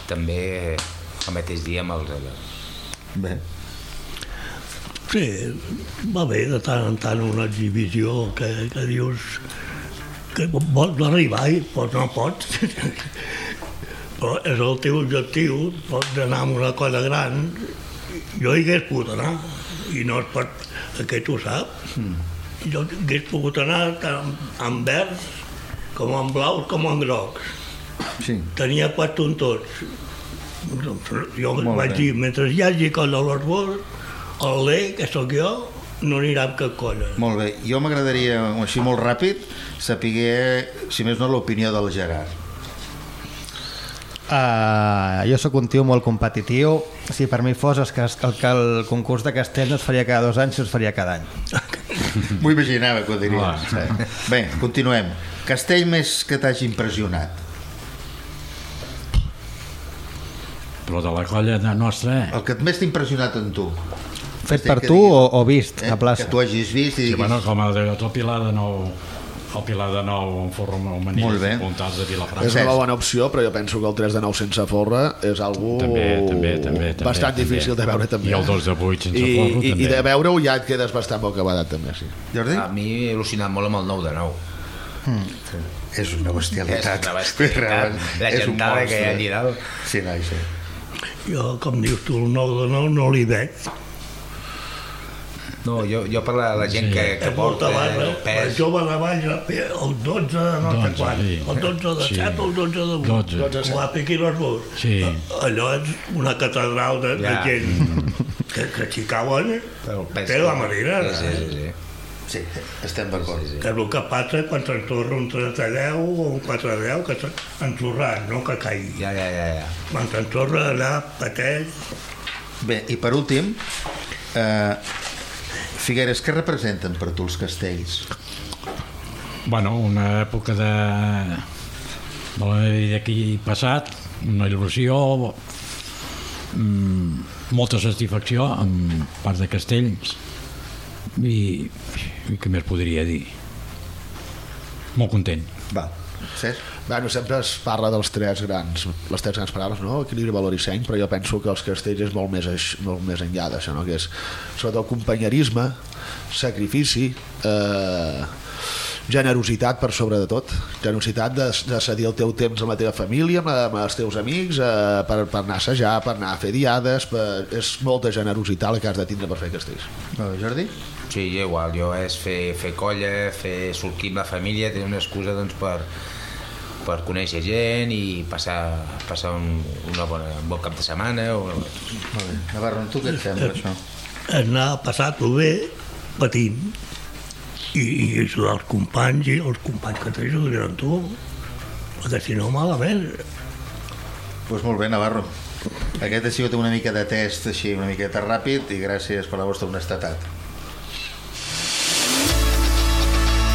també el mateix dia amb els... Bé, Sí, va bé de tant en tant una exhibició que, que dius que vols arribar i pots, no pots. Però és el teu objectiu, pots anar amb una colla gran, jo hi hagués pogut anar, i no és per aquest ho sap. Jo hagués pogut anar tant en verds, com en blaus, com en grocs. sí. Tenia quatre tontons. Jo Molt vaig bé. dir, mentre hi hagi colla a l'arbor, el lei, que sóc jo, no anirà amb cap colla. Molt bé. Jo m'agradaria, així molt ràpid, saber, si més no, l'opinió del Gerard. Uh, jo sóc un tio molt competitiu. Si per mi fos es que, el, que el concurs de castell no es faria cada dos anys, es faria cada any. M'ho imaginava que ho diries. Sí. Bé, continuem. Castell més que t'hagi impressionat. Però de la colla de nostra... El que més t'ha impressionat en tu. Fet per tu diguis, o, o vist eh, a plaça? Que tu hagis vist i Sí, diguis... bueno, com el de tot Pilar de Nou, el Pilar de Nou en forro amb Molt bé. apuntats de Vilafranca. És una bona opció, però jo penso que el 3 de 9 sense forra és algo També, també, també, també, bastant també. difícil de veure també. I el 2 de 8 sense I, forro, i, també. I de veure-ho ja et quedes bastant bocabadat també, sí. Jordi? A mi he al·lucinat molt amb el 9 de 9. És una bestialitat. És una bestialitat. La És un gentada que hi ha allà dalt. Sí, noi, sí. Jo, com dius tu, el 9 de 9 no l'hi veig. No, jo, jo per la, la gent Sí. que, que És porta barra. el La pes... jove de Valls, el 12 de no sé 12, quan, sí. el 12 de Sí. 7 o el 12 de 8. 12. Com a Piqui l'Arbor. Sí. Allò és una catedral de, de Ja. gent que, que s'hi cauen, El pes té la manera. Sí, sí, sí. sí. Sí, estem d'acord. Que és el que passa quan s'ensorra un 3 de 10 o un 4 de 10, que s'ensorrat, no que caigui. Ja, ja, ja, ja. Quan s'ensorra allà, pateix, Bé, i per últim, eh, Figueres, què representen per tu els castells? Bueno, una època de, de la meva vida aquí passat, una il·lusió, mm, molta satisfacció amb parts de castells i, i què més podria dir? Molt content. Va, Cesc? Bueno, sempre es parla dels tres grans, les tres grans paraules, no? equilibri, valor i seny, però jo penso que els castells és molt més, molt més enllà d'això, no? que és sobretot companyerisme, sacrifici, eh, generositat per sobre de tot, generositat de, de cedir el teu temps amb la teva família, amb, amb els teus amics, eh, per, per anar a assajar, per anar a fer diades, per, és molta generositat la que has de tindre per fer castells. No, Jordi? Sí, igual, jo és fer, fer colla, fer sortir amb la família, tenir una excusa doncs, per, per conèixer gent i passar, passar un, una bona, un bon cap de setmana. O... Molt bé. Navarro, tu què et sembla això? anar a passar-ho bé patint i, i ajudar els companys i els companys que t'ajuden amb tu perquè si no malament Doncs pues molt bé, Navarro. Aquest ha sigut una mica de test així, una miqueta ràpid i gràcies per la vostra honestetat.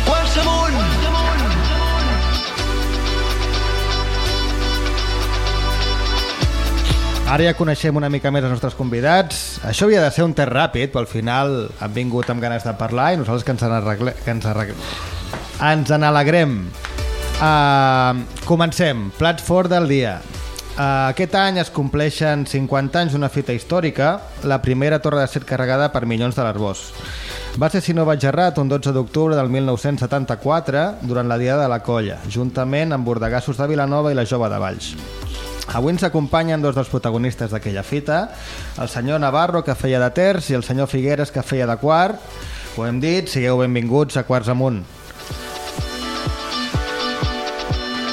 Quarts Ara ja coneixem una mica més els nostres convidats. Això havia de ser un test ràpid, però al final han vingut amb ganes de parlar i nosaltres que ens, en arregle, que ens, arregle, ens en alegrem. Uh, comencem. Plat fort del dia. Uh, aquest any es compleixen 50 anys d'una fita històrica, la primera torre de set carregada per milions de l'Arbós. Va ser, si no vaig errat, un 12 d'octubre del 1974, durant la Diada de la Colla, juntament amb Bordegassos de Vilanova i la Jove de Valls. Avui ens acompanyen dos dels protagonistes d'aquella fita, el senyor Navarro, que feia de terç, i el senyor Figueres, que feia de quart. Ho hem dit, sigueu benvinguts a Quarts Amunt.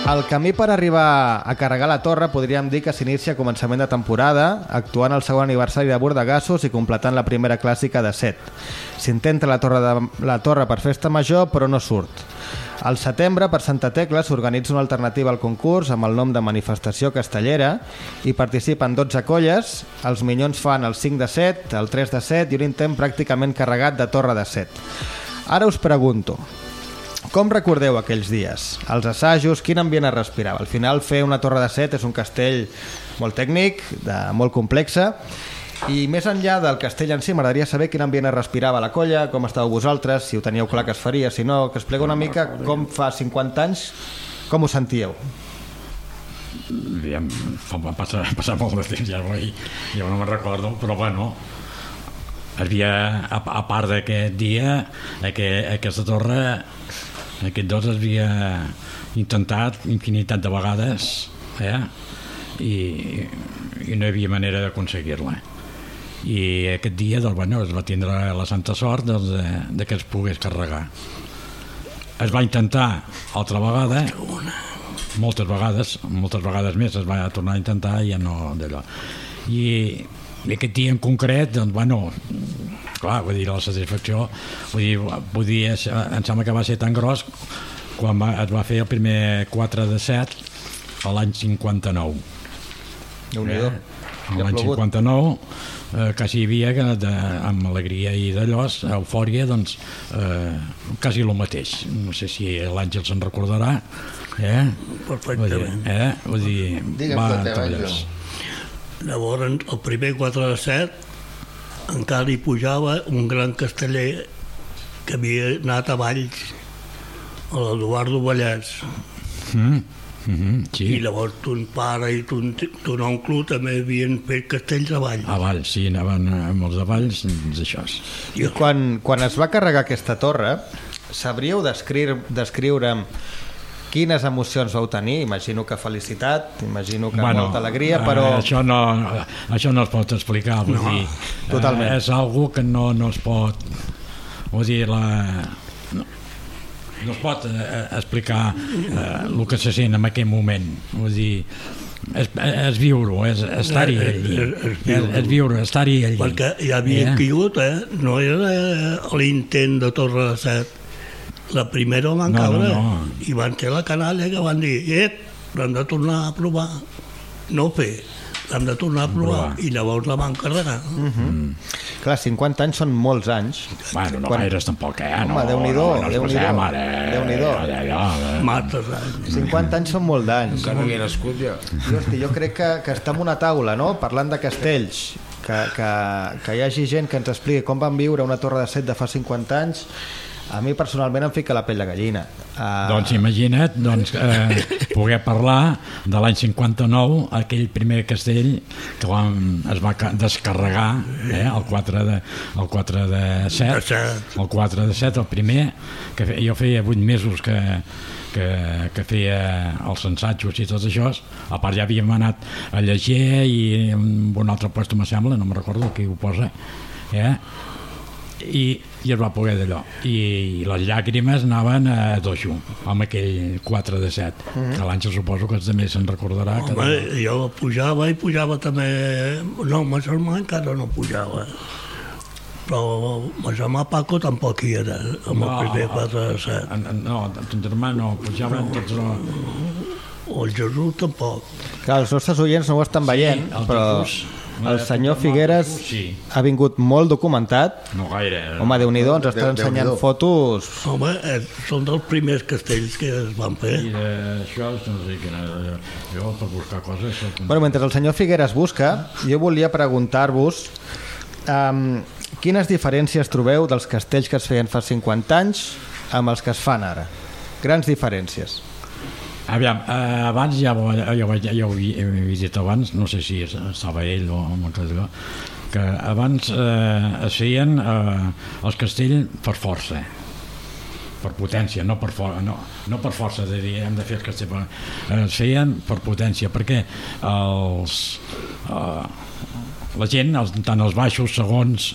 El camí per arribar a carregar la torre podríem dir que s'inicia a començament de temporada, actuant el segon aniversari de Bordegassos i completant la primera clàssica de set. S'intenta la torre, de, la torre per festa major, però no surt. Al setembre, per Santa Tecla, s'organitza una alternativa al concurs amb el nom de Manifestació Castellera i participen 12 colles. Els Minyons fan el 5 de 7, el 3 de 7 i un intent pràcticament carregat de torre de 7. Ara us pregunto, com recordeu aquells dies? Els assajos, quin ambient es respirava? Al final fer una torre de set és un castell molt tècnic, de, molt complexa, i més enllà del castell en si, m'agradaria saber quin ambient es respirava la colla, com estàveu vosaltres, si ho teníeu clar que es faria, si no, que explica una mica com fa 50 anys, com ho sentíeu? Diguem, fa, va passar, passar molt de temps, ja, no, ja no me'n recordo, però bueno, havia, a, a part d'aquest dia, aquest, aquesta torre, aquest dos havia intentat infinitat de vegades, eh? I, i no hi havia manera d'aconseguir-la. I aquest dia doncs, bueno, es va tindre la santa sort doncs, de, de que es pogués carregar. Es va intentar altra vegada, moltes vegades, moltes vegades més es va tornar a intentar i ja no d'allò. I, I aquest dia en concret, doncs, bueno, clar, vull dir, la satisfacció, vull dir, vull dir és, em sembla que va ser tan gros quan va, es va fer el primer 4 de 7 a l'any 59. Déu-n'hi-do. Eh? L'any 59 eh, quasi hi havia que de, amb alegria i d'allò, eufòria, doncs eh, quasi el mateix. No sé si l'Àngel se'n recordarà. Eh? Perfectament. Vull dir, eh? Vull dir, Digue'm va, eh, talles. Llavors, el primer 4 de 7, encara hi pujava un gran casteller que havia anat a Valls, a l'Eduardo Vallès. Mm, mm -hmm, sí. I llavors ton pare i ton, ton oncle també havien fet castells a Valls. A Valls, sí, anaven amb els de Valls, doncs això. I quan, quan es va carregar aquesta torre, sabríeu descriure, descriure'm quines emocions vau tenir? Imagino que felicitat, imagino que bueno, molta alegria, però... Eh, això, no, això no es pot explicar, vull No, dir, totalment. Eh, és algo que no, no es pot... Vull dir, la... No, no es pot eh, explicar eh, el que se sent en aquell moment. Vull dir, és, és viure-ho, és estar-hi Eh, allí. és- és És, viure-ho. és viure, estar-hi allí. Perquè ja havien Eh? caigut, eh? No era l'intent de Torre de Set. La primera van No, no, caure no. i van ser la canalla que van dir ep, l'hem de tornar a provar. No fer, l'hem de tornar a provar. Provar. I llavors la van carregar. Mm -hmm. Clar, 50 anys són molts anys. Bueno, no Quan- gaires tampoc, eh? Home, no, Déu-n'hi-do, no, no, Déu-n'hi-do, posem ara, eh. Mates anys. 50 anys són molt d'anys. Encara no havia nascut jo. I, hosti, jo crec que, que estar en una taula, no?, parlant de castells, que, que, que hi hagi gent que ens expliqui com van viure una torre de set de fa 50 anys, a mi personalment em fica la pell de gallina. Uh, Doncs imagina't doncs, eh, poder parlar de l'any 59, aquell primer castell que quan es va ca- descarregar, eh, el 4 de, el 4 de 7, el 4 de 7, el primer, que jo feia 8 mesos que, que, que feia els ensatjos i tot això, a part ja havíem anat a llegir i en un altre lloc me sembla, no me recordo qui ho posa, eh? I, i es va poder d'allò i les llàgrimes anaven a dojo amb aquell 4 de 7 Mhm. que l'Àngel suposo que també se'n recordarà que Home, jo pujava i pujava també... No, ma germà encara no pujava. Però ma germà Paco tampoc hi era, amb el primer 4 de 7. no, ton germà no pujaven tots no. O el Jesús tampoc. Clar, els nostres oients no ho estan veient, el però Jesús, el eh, senyor Figueres sí. ha vingut molt documentat. no gaire Home, Déu-n'hi-do, ens està Déu- ensenyant fotos... Home, eh, són dels primers castells que es van fer. i d'això no sé quina jo per buscar coses soc un- Bueno, mentre el senyor Figueres busca, jo volia preguntar-vos um, quines diferències trobeu dels castells que es feien fa 50 anys amb els que es fan ara? Grans diferències. Aviam, eh, abans ja, ja, ho, ja ho he he dit abans, no sé si es- estava ell o el que abans eh, es feien eh, els castells per força, per potència, no per, for no, no per força de dir hem de fer el castell, per, eh, es feien per potència, perquè els, eh, la gent, els, tant els baixos, segons,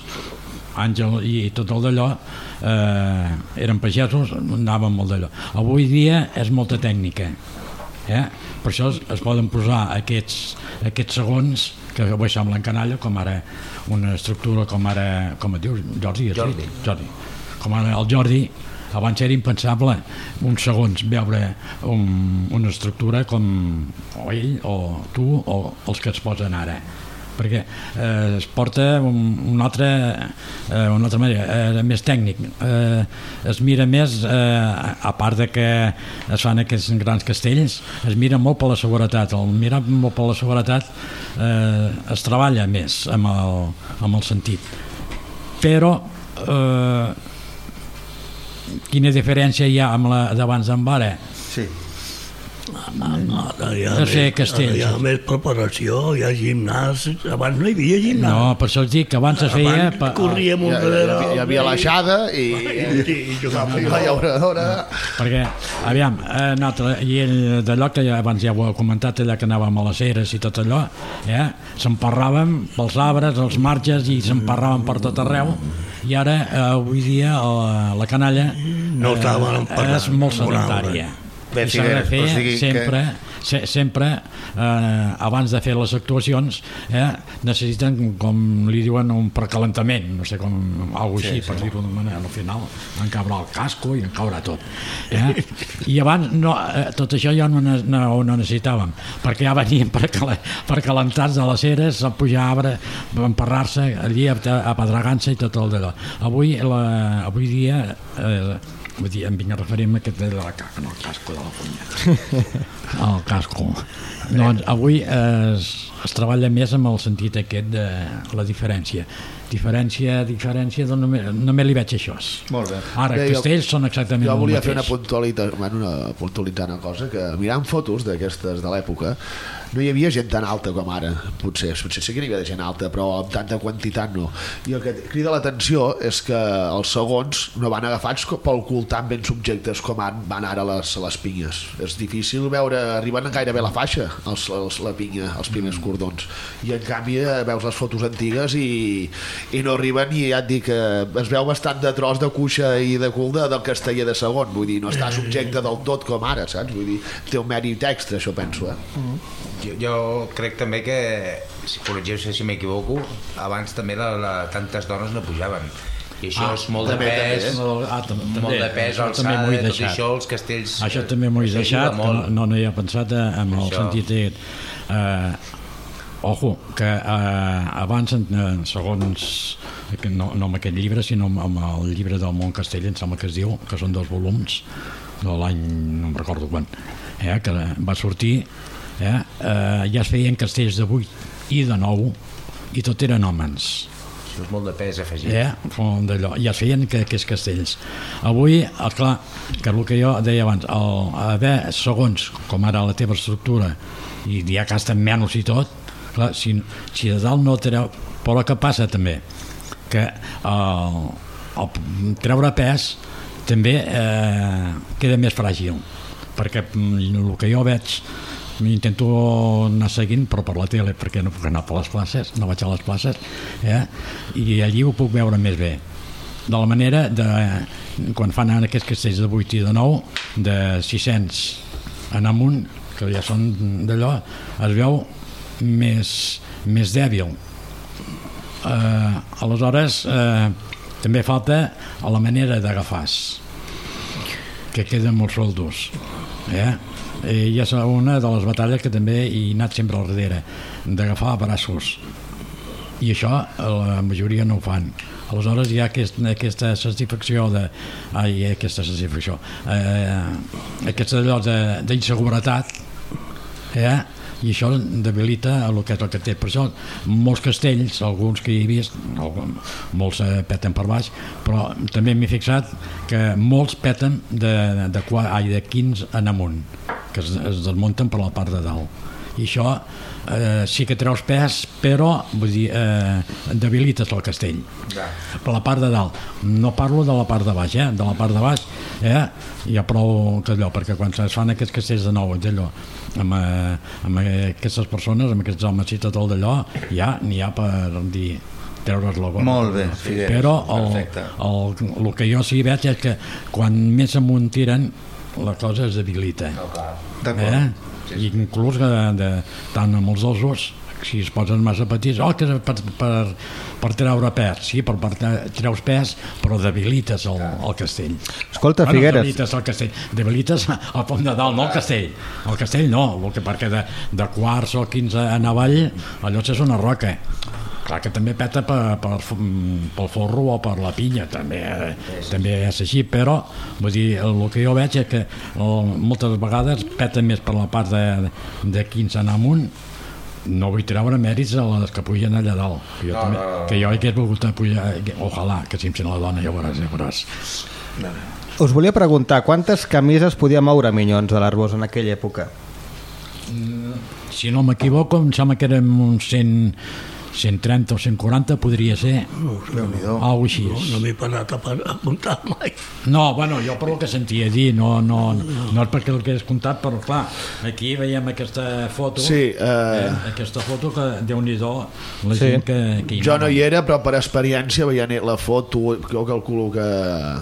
Àngel i tot el d'allò eh, eren pagesos, anaven molt d'allò avui dia és molta tècnica Eh? Per això es, es poden posar aquests, aquests segons que avui semblen canalla, com ara una estructura com ara, com et dius, Jordi? Jordi. Jordi. Com ara el Jordi, abans era impensable uns segons veure un, una estructura com o ell o tu o els que es posen ara perquè eh, es porta un, un altre, eh, una altra manera, eh, més tècnic. Eh, es mira més, eh, a part de que es fan aquests grans castells, es mira molt per la seguretat. El mirar molt per la seguretat eh, es treballa més amb el, amb el sentit. Però eh, quina diferència hi ha amb la d'abans d'en Vara? Sí. Ara hi ha, No sé, més, castells. ara hi ha més preparació, hi ha gimnàs, abans no hi havia gimnàs. No, per això us dic que abans es feia... Abans pa- corríem un Hi, hi, hi, hi havia l'aixada i, I, i jugàvem i la llauradora. Perquè, aviam, eh, nosaltres, i ell d'allò que ja, abans ja ho heu comentat, allà que anàvem a les eres i tot allò, eh, s'emparràvem pels arbres, els marges i s'emparràvem per tot arreu i ara, eh, avui dia, la, la canalla No estàvem emparrant, és molt no anàvem. Bé, I s'ha de fer o sigui que- sempre, se, sempre eh, abans de fer les actuacions eh, necessiten, com li diuen, un precalentament, no sé com, alguna així, sí, per dir-ho d'una manera. Al final en caurà el casco i en caurà tot. Eh? I abans no, eh, tot això ja no, no, no necessitàvem, perquè ja venien per, cale, per calentats a les eres, a pujar arbre, a emparrar-se allí, a, a pedregar-se i tot el d'allò. Avui, la, avui dia... Eh, Vull dir, em vinc a referir a aquest de la, ca- no, el casco de la funya. El casco. Doncs avui es, es treballa més amb el sentit aquest de la diferència. Diferència, diferència, doncs només, només li veig això. Molt bé. Ara, Bé, jo- castells són exactament Jo el volia mateix. fer una puntualitat, bueno, una, puntualitzar una cosa, que mirant fotos d'aquestes de l'època, no hi havia gent tan alta com ara, potser, potser sí que n'hi havia gent alta, però amb tanta quantitat no. I el que crida l'atenció és que els segons no van agafats pel cul tan ben subjectes com van ara les, les pinyes. És difícil veure, arriben gairebé a la faixa, els, els, la pinya, els primers cordons. I en canvi eh, veus les fotos antigues i, i no arriben i ja et dic que es veu bastant de tros de cuixa i de cul de, del casteller de segon, vull dir, no està subjecte del tot com ara, saps? Vull dir, té un mèrit extra, això penso, eh? Jo, jo crec també que, si corregeu-se si m'equivoco, abans també la, la, tantes dones no pujaven. I això Ah, és molt de també, pes, també. Ah, tam- molt també, de pes, això també m'ho he tot deixat. això, els castells... Això també m'ho he això deixat, que molt. no, no hi he pensat eh, amb el Això. sentit aquest. Eh, ojo, que eh, abans, eh, segons, que no, no amb aquest llibre, sinó amb, amb el llibre del Mont Castell, em sembla que es diu, que són dos volums, de l'any, no em recordo quan, eh, que va sortir, eh, eh, ja es feien castells de 8 i de 9, i tot eren hòmens. Això és molt de pes afegit. eh, d'allò, ja es feien que, aquests castells. Avui, eh, clar, que el que jo deia abans, el, haver segons com ara la teva estructura i ja que estan menys i tot clar, si, si de dalt no treu però què passa també que el, el treure pes també eh, queda més fràgil perquè mm, el que jo veig intento anar seguint però per la tele perquè no puc anar per les places no vaig a les places eh? i allí ho puc veure més bé de la manera de quan fan aquests castells de 8 i de 9 de 600 en amunt que ja són d'allò es veu més, més dèbil eh, aleshores eh, també falta a la manera d'agafar que queden molt soldos eh? I ja és una de les batalles que també hi he anat sempre al darrere d'agafar braços. I això eh, la majoria no ho fan. Aleshores hi ha aquest, aquesta satisfacció de, ai, aquesta satisfacció eh, aquesta allò de- d'inseguretat eh? i això debilita el que és el té. Per això molts castells, alguns que hi he vist molts eh, peten per baix però també m'he fixat que molts peten de, de, qua- ai, de 15 en amunt que es, es desmunten per la part de dalt i això eh, sí que treus pes però vull dir, eh, debilites el castell per la part de dalt no parlo de la part de baix eh? de la part de baix eh? hi ha prou que allò perquè quan es fan aquests castells de nou allò, amb, eh, amb aquestes persones amb aquests homes i tot el d'allò ja n'hi ha per dir treure's la gota. Molt bé, Figueres, Però el, perfecte. el, el que jo sí veig és que quan més amunt tiren la cosa es debilita. D'acord. Eh? i inclús de, de, tant amb els ossos si es posen massa petits, oh, que és per, per, per treure pes, sí, per, per treus pes, però debilites el, el castell. Escolta, bueno, Figueres. Debilites el castell, debilites el pont de dalt, no el castell. El castell no, el que perquè de, de quarts o 15 en avall, allò és una roca. Clar que també peta per, per, pel forro o per la pinya, també, eh, també és així, però vull dir, el que jo veig és que el, moltes vegades peta més per la part de, de 15 en amunt no vull treure mèrits a les que pugen allà dalt que jo, No, també, no, no. que jo hagués volgut pujar ojalà que si em sent la dona ja ho veuràs, ja ho veuràs. Us volia preguntar, quantes camises podia moure Minyons de l'Arbós en aquella època? si no m'equivoco em sembla que érem uns 100 130 o 140 podria ser algo així No, no m'he parat a apuntar mai. no, bueno, jo per el que sentia dir no, no, no és perquè el que has comptat però clar, aquí veiem aquesta foto Sí, eh, aquesta foto que déu nhi la Sí. gent que, que hi Jo no hi era, però per experiència veient la foto, jo calculo que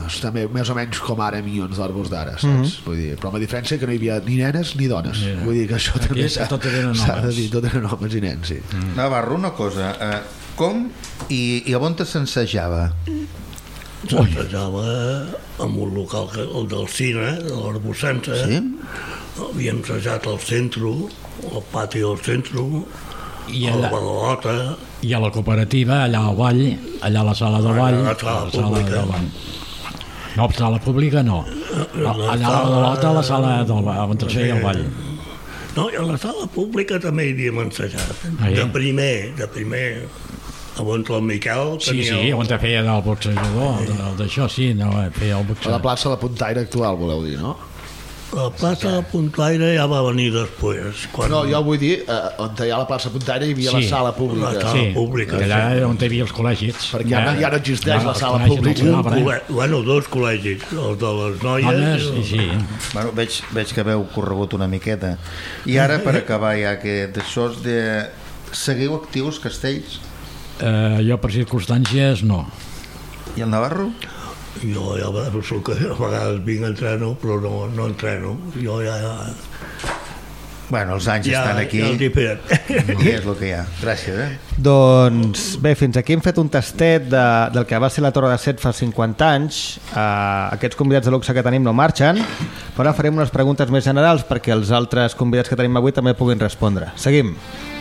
està més, o menys com ara milions d'arbos d'ara, saps? Vull dir, però amb la diferència que no hi havia ni nenes ni dones. Ja. Vull dir que això Aquí també s'ha de dir, tot eren homes i nens, sí. Navarro, una cosa, eh, com i, i a on te s'ensejava? S'ensejava en un local, que, el del cine, de l'Arbocentre. Sí? Havíem ensejat al centre, al pati del centre, I a la Badalota, i a la cooperativa, allà al Vall, allà a la sala del Vall, a la sala pública. del Vall. No, a la sala pública no. Allà a la Badalota, a la sala del Vall, on es feia el Vall. No, i a la sala pública també hi havíem ensejat. Ah, de ja? primer, de primer, on el Miquel Sí, tenia... sí, on te feia del boxejador, del- d'això sí, no, feia el A la boxejador. plaça de la Puntaire actual, voleu dir, no? La plaça de Puntaire ja va venir després. Quan No, jo vull dir, eh, on hi ha la plaça Puntaire hi havia Sí. la sala pública. La sala Sí, pública, que allà era on hi havia els col·legis. Perquè ara ja no existeix la els sala pública. no un eh? col·le... Bueno, dos col·legis, el de les noies... Dones, i sí. Bueno, veig, veig que veu corregut una miqueta. I ara, per acabar ja, que d'això és de... Seguiu actius, Castells? Eh, jo per circumstàncies no. I el Navarro? Jo ja a vegades vinc a entreno, però no, no entreno. Jo ja... ja Bueno, els anys ja, estan aquí Ja els he i és el que hi ha. Gràcies, eh? Doncs bé, fins aquí hem fet un tastet de, del que va ser la Torre de Set fa 50 anys. Uh, aquests convidats de luxe que tenim no marxen, però farem unes preguntes més generals perquè els altres convidats que tenim avui també puguin respondre. Seguim. Quarts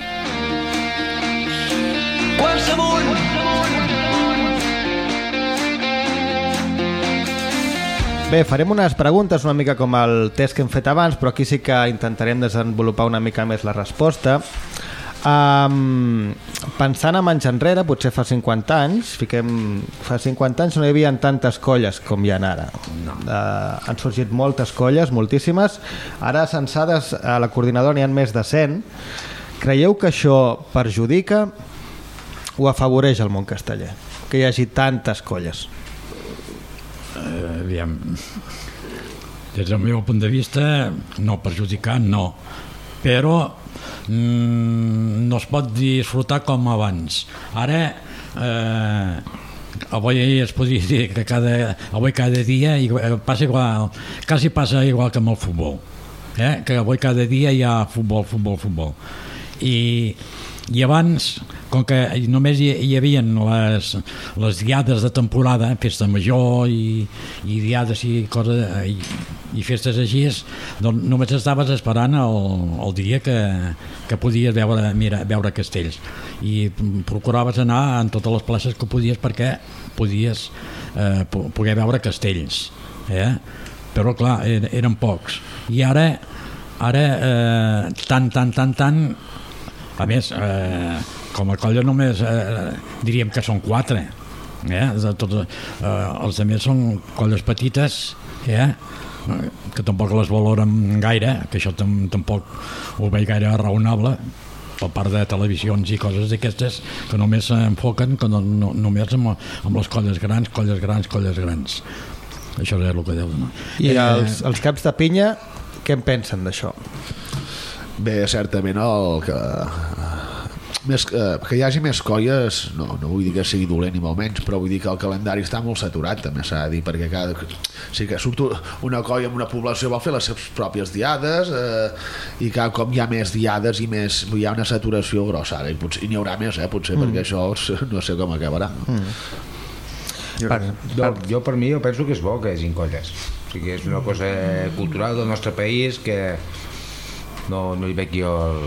Bé, farem unes preguntes una mica com el test que hem fet abans, però aquí sí que intentarem desenvolupar una mica més la resposta. Um, pensant en anys enrere, potser fa 50 anys, fiquem, fa 50 anys no hi havia tantes colles com hi ha ara. No. Uh, han sorgit moltes colles, moltíssimes. Ara, censades a la coordinadora n'hi ha més de 100. Creieu que això perjudica o afavoreix el món casteller? Que hi hagi tantes colles? Eh, aviam, des del meu punt de vista, no perjudicar, no. Però mm, no es pot disfrutar com abans. Ara, eh, avui es podria dir que cada, avui cada dia igual- passa igual, quasi passa igual que amb el futbol. Eh? Que avui cada dia hi ha futbol, futbol, futbol. I, i abans, com que només hi, hi havia les, les diades de temporada, festa major i, i diades i, coses, i, i festes així, doncs només estaves esperant el, el dia que, que podies veure, mira, veure castells i procuraves anar en totes les places que podies perquè podies eh, po- poder veure castells eh? però clar, er, eren pocs i ara ara eh, tant, tant, tant, tant a més, eh, com a colla només eh, diríem que són quatre. Eh? De tot, eh, els altres són colles petites eh? que tampoc les valoren gaire, que això tam tampoc ho veig gaire raonable per part de televisions i coses d'aquestes que només s'enfoquen que no, no, només amb, amb les colles grans, colles grans, colles grans. Això és el que deu. No? I els, els caps de pinya, què en pensen d'això? Bé, certament el que més, eh, que hi hagi més colles no, no vull dir que sigui dolent ni molt menys però vull dir que el calendari està molt saturat també s'ha de dir perquè cada, sí que surt una colla amb una població vol fer les seves pròpies diades eh, i cada cop hi ha més diades i més, hi ha una saturació grossa ara i, potser, i n'hi haurà més eh, potser mm. perquè això no sé com acabarà mm. Jo, per, per, jo per mi jo penso que és bo que hi hagin colles o sigui, és una cosa cultural del nostre país que no, no hi veig jo el,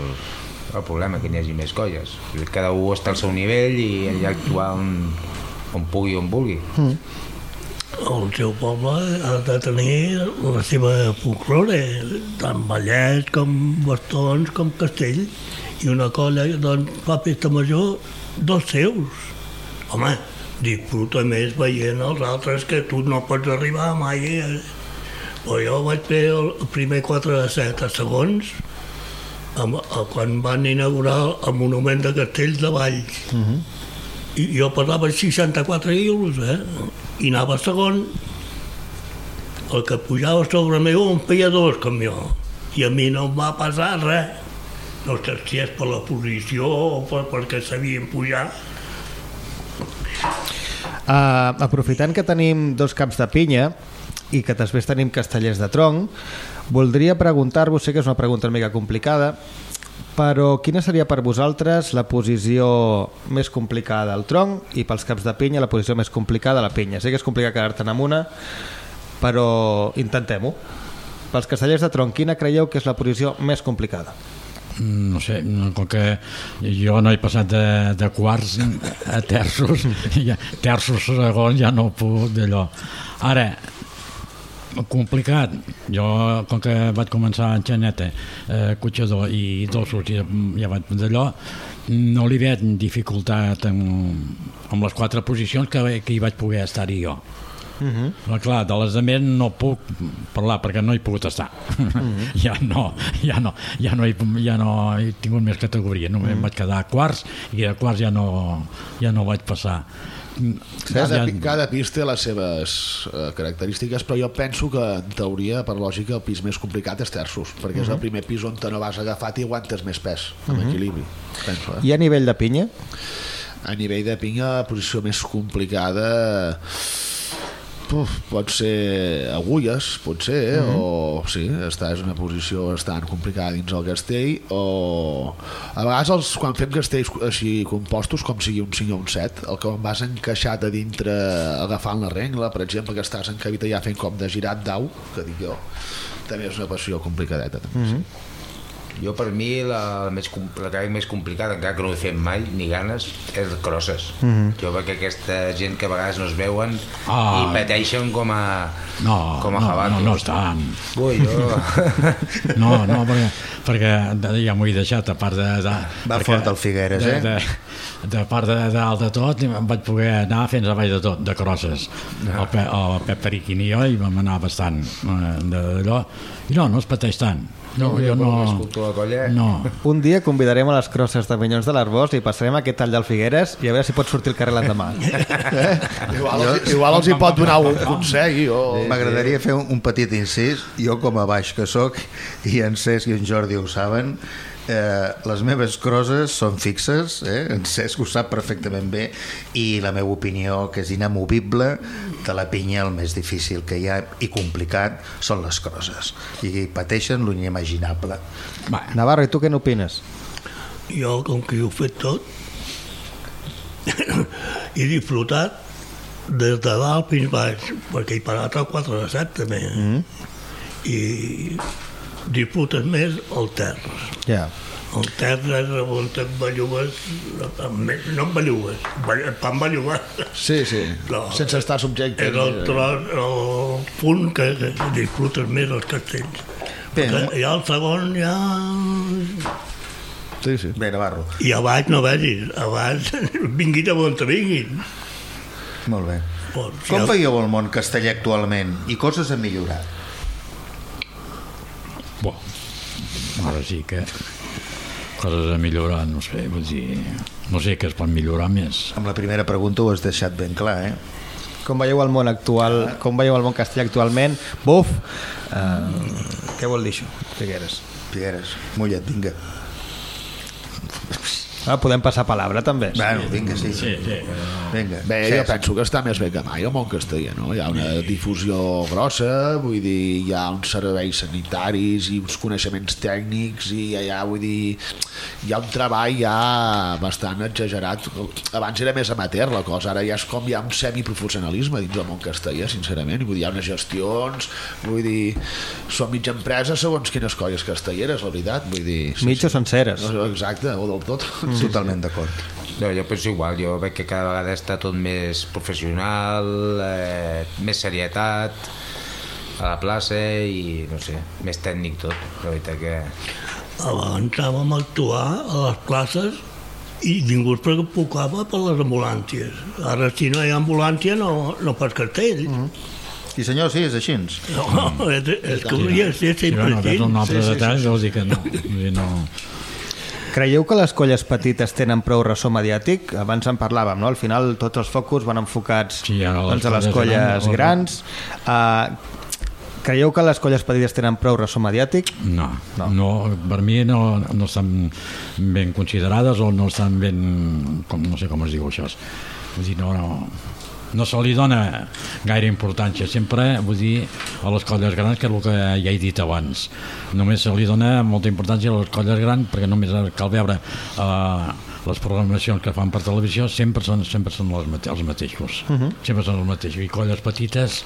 el problema que n'hi hagi més colles cada un està al seu nivell i allà actuar on, on pugui on vulgui mm. el seu poble ha de tenir la seva folklore tant ballets com bastons com castell i una colla doncs, fa festa major dels seus home, disfruta més veient els altres que tu no pots arribar mai. Eh? Però jo vaig fer el primer 4 de 7 segons quan van inaugurar el monument de Castells de Valls. Uh -huh. I jo pesava 64 quilos, eh? I anava segon. El que pujava sobre meu em feia dos com jo. I a mi no em va passar res. No sé si és per la posició o per, perquè sabien pujar Uh, aprofitant que tenim dos camps de pinya i que després tenim castellers de tronc, voldria preguntar-vos, sé que és una pregunta una mica complicada, però quina seria per vosaltres la posició més complicada del tronc i pels caps de pinya la posició més complicada de la pinya? Sé que és complicat quedar-te'n amb una, però intentem-ho. Pels castellers de tronc, quina creieu que és la posició més complicada? no sé, com que jo no he passat de, de quarts a terços, ja, terços segons ja no puc d'allò. Ara, complicat, jo com que vaig començar en xaneta, eh, cotxador i dolços i ja vaig d'allò, no li veig dificultat en, amb les quatre posicions que, que hi vaig poder estar-hi jo. Uh -huh. Però clar, de les demés no puc parlar perquè no he pogut estar. Uh -huh. ja no, ja no, ja no he, ja no he tingut més categoria. No uh -huh. em vaig quedar a quarts i a quarts ja no, ja no vaig passar. Cada, cada pis té les seves uh, característiques, però jo penso que, en teoria, per lògica, el pis més complicat és terços, perquè uh -huh. és el primer pis on te no vas agafat i aguantes més pes, amb uh -huh. equilibri. Penso, eh? I a nivell de pinya? A nivell de pinya, la posició més complicada Uf, pot ser agulles, pot ser, mm -hmm. o sí, està és una posició bastant complicada dins el castell, o a vegades els, quan fem castells així compostos, com sigui un 5 o un 7, el que em vas encaixat a dintre agafant la rengla, per exemple, que estàs encabit ja fent com de girat d'au, que dic jo, també és una passió complicadeta. També, mm -hmm. sí. Jo per mi la, la, més, la que més complicada, encara que no ho he fet mai, ni ganes, és crosses. Mm -hmm. Jo veig que aquesta gent que a vegades no es veuen ah. i pateixen com a, no, com a no, jabatos. No, no estan. Ui, jo... no, no, perquè, perquè ja m'ho he deixat, a part de... de Va perquè, fort el Figueres, de, eh? De, de part de dalt de tot, em vaig poder anar fins a baix de tot, de crosses. Ah. El, Pe, el Pep Periquín i jo i vam anar bastant eh, d'allò. I no, no es pateix tant no, jo no... La colla. no. Un dia convidarem a les crosses de Minyons de l'Arbós i passarem aquest tall del Figueres i a veure si pot sortir el carrer l'endemà. eh? igual, jo, igual els hi pot donar un consell. O... M'agradaria fer un, un petit incís. Jo, com a baix que sóc, i en Cesc i en Jordi ho saben, eh, les meves crosses són fixes, eh? en Cesc ho sap perfectament bé, i la meva opinió, que és inamovible, de la pinya el més difícil que hi ha i complicat són les crosses. I pateixen l'inimaginable. Va. Navarro, i tu què n'opines? Jo, com que ho he fet tot, he disfrutat des de dalt fins baix, perquè he parat el 4 de 7 també. Mm -hmm. I disfrutes més el terra. Ja. Yeah. El terra és on et bellugues, no em bellugues, et fan bellugar. Sí, sí, no, sense estar subjecte. És el, tros, el punt que, que disfrutes més els castells. Bé, Perquè ja el segon ja... Sí, sí. Bé, Navarro. I a baix no vegis, a baix vinguin a on vinguin. Molt bé. Bon, si Com ja... veieu el món casteller actualment i coses a millorar? Bo, ara sí que coses a millorar, no sé, vull dir, no sé què es pot millorar més. Amb la primera pregunta ho has deixat ben clar, eh? Com veieu el món actual, com veieu el món castell actualment? Buf! Uh, què vol dir això, Figueres? Figueres, mulla't, vinga. Ah, podem passar palabra, també. Bueno, vinga, sí. Sí, sí. Vinga. Bé, sí, jo sí. penso que està més bé que mai el món castellà, no? Hi ha una difusió grossa, vull dir, hi ha uns serveis sanitaris i uns coneixements tècnics i hi ha, vull dir, hi ha un treball ja bastant exagerat. Abans era més amateur la cosa, ara ja és com hi ha un semiprofessionalisme dins del món castellà, sincerament, vull dir, hi ha unes gestions, vull dir, són mitja empreses segons quines colles castelleres, la veritat, vull dir... Mitja o senceres. Exacte, o del tot. Mm. Totalment d'acord. No, jo penso igual, jo veig que cada vegada està tot més professional, eh, més serietat a la plaça i no sé, més tècnic tot, la veritat que... Abans anàvem a actuar a les places i ningú es preocupava per les ambulàncies. Ara, si no hi ha ambulància, no, no pas castell. Mm. Sí, senyor, sí, és així. No, és, és que hauria de ser Sí, sempre bueno, ves un altre així. sí, detall, sí, dir que no. No. Creieu que les colles petites tenen prou ressò mediàtic? Abans en parlàvem, no? Al final tots els focus van enfocats Sí, a les doncs, a les colles colles grans, grans. Uh, creieu que les colles petites tenen prou ressò mediàtic? No, no. no per mi no, no estan ben considerades o no estan ben... Com, no sé com es diu això. Vull dir, no, no, no se li dona gaire importància. Sempre, vull dir, a les colles grans, que és el que ja he dit abans. Només se li dona molta importància a les colles grans perquè només cal veure eh, les programacions que fan per televisió sempre són, sempre són les mate els mateixos. Uh -huh. Sempre són els mateixos. I colles petites,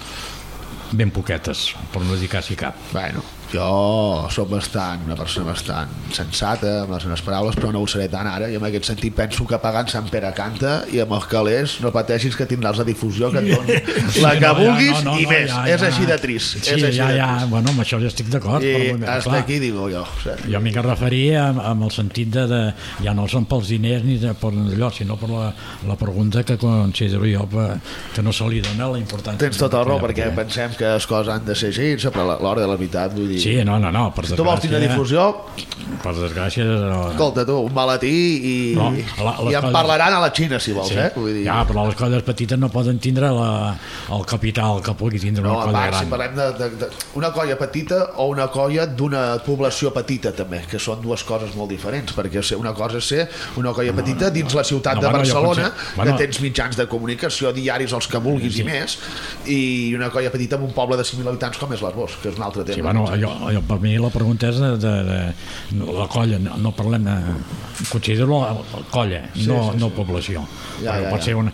ben poquetes, per no dir quasi cap. Bueno, jo sóc bastant, una persona bastant sensata amb les meves paraules, però no ho seré tant ara, i en aquest sentit penso que pagant Sant Pere canta i amb els calés no pateixis que tindràs la difusió que et doni la que no, vulguis ja, no, no, i no, més. ja, és ja. així de trist. Sí, és així ja, de ja, bueno, amb això ja estic d'acord. I hasta clar, aquí digo jo. Sigui, jo m'hi referia amb, amb el sentit de, de, ja no són pels diners ni de, per allò, sinó per la, la pregunta que considero jo per, que no se li dona la importància. Tens tota la raó, perquè pensem que les coses han de ser així, però l'hora de la veritat, vull dir... Sí, no, no, no, per Si tu vols tindre difusió, Per desgràcia... No, escolta tu, un malatí i, No, la- i en coses- parlaran a la Xina, si vols, Sí. eh? Vull dir... Ja, però les colles petites no poden tindre la, el capital que pugui tindre No, una colla part, si gran. parlem de, de, de una colla petita o una colla d'una població petita també, que són dues coses molt diferents, perquè una cosa és ser una colla petita dins la ciutat No, de bueno, Barcelona, potser- bueno. que tens mitjans de comunicació diaris els que vulguis i més, i una colla petita en un poble de 5.000 habitants com és l'Arbós, que és un altre tema. Sí, bueno, jo, jo, per mi la pregunta és de, de, de la colla, no, no parlem de... Considero la, la colla, Sí, no, sí, no sí. població. Ja, Perquè ja, pot ja. ser una,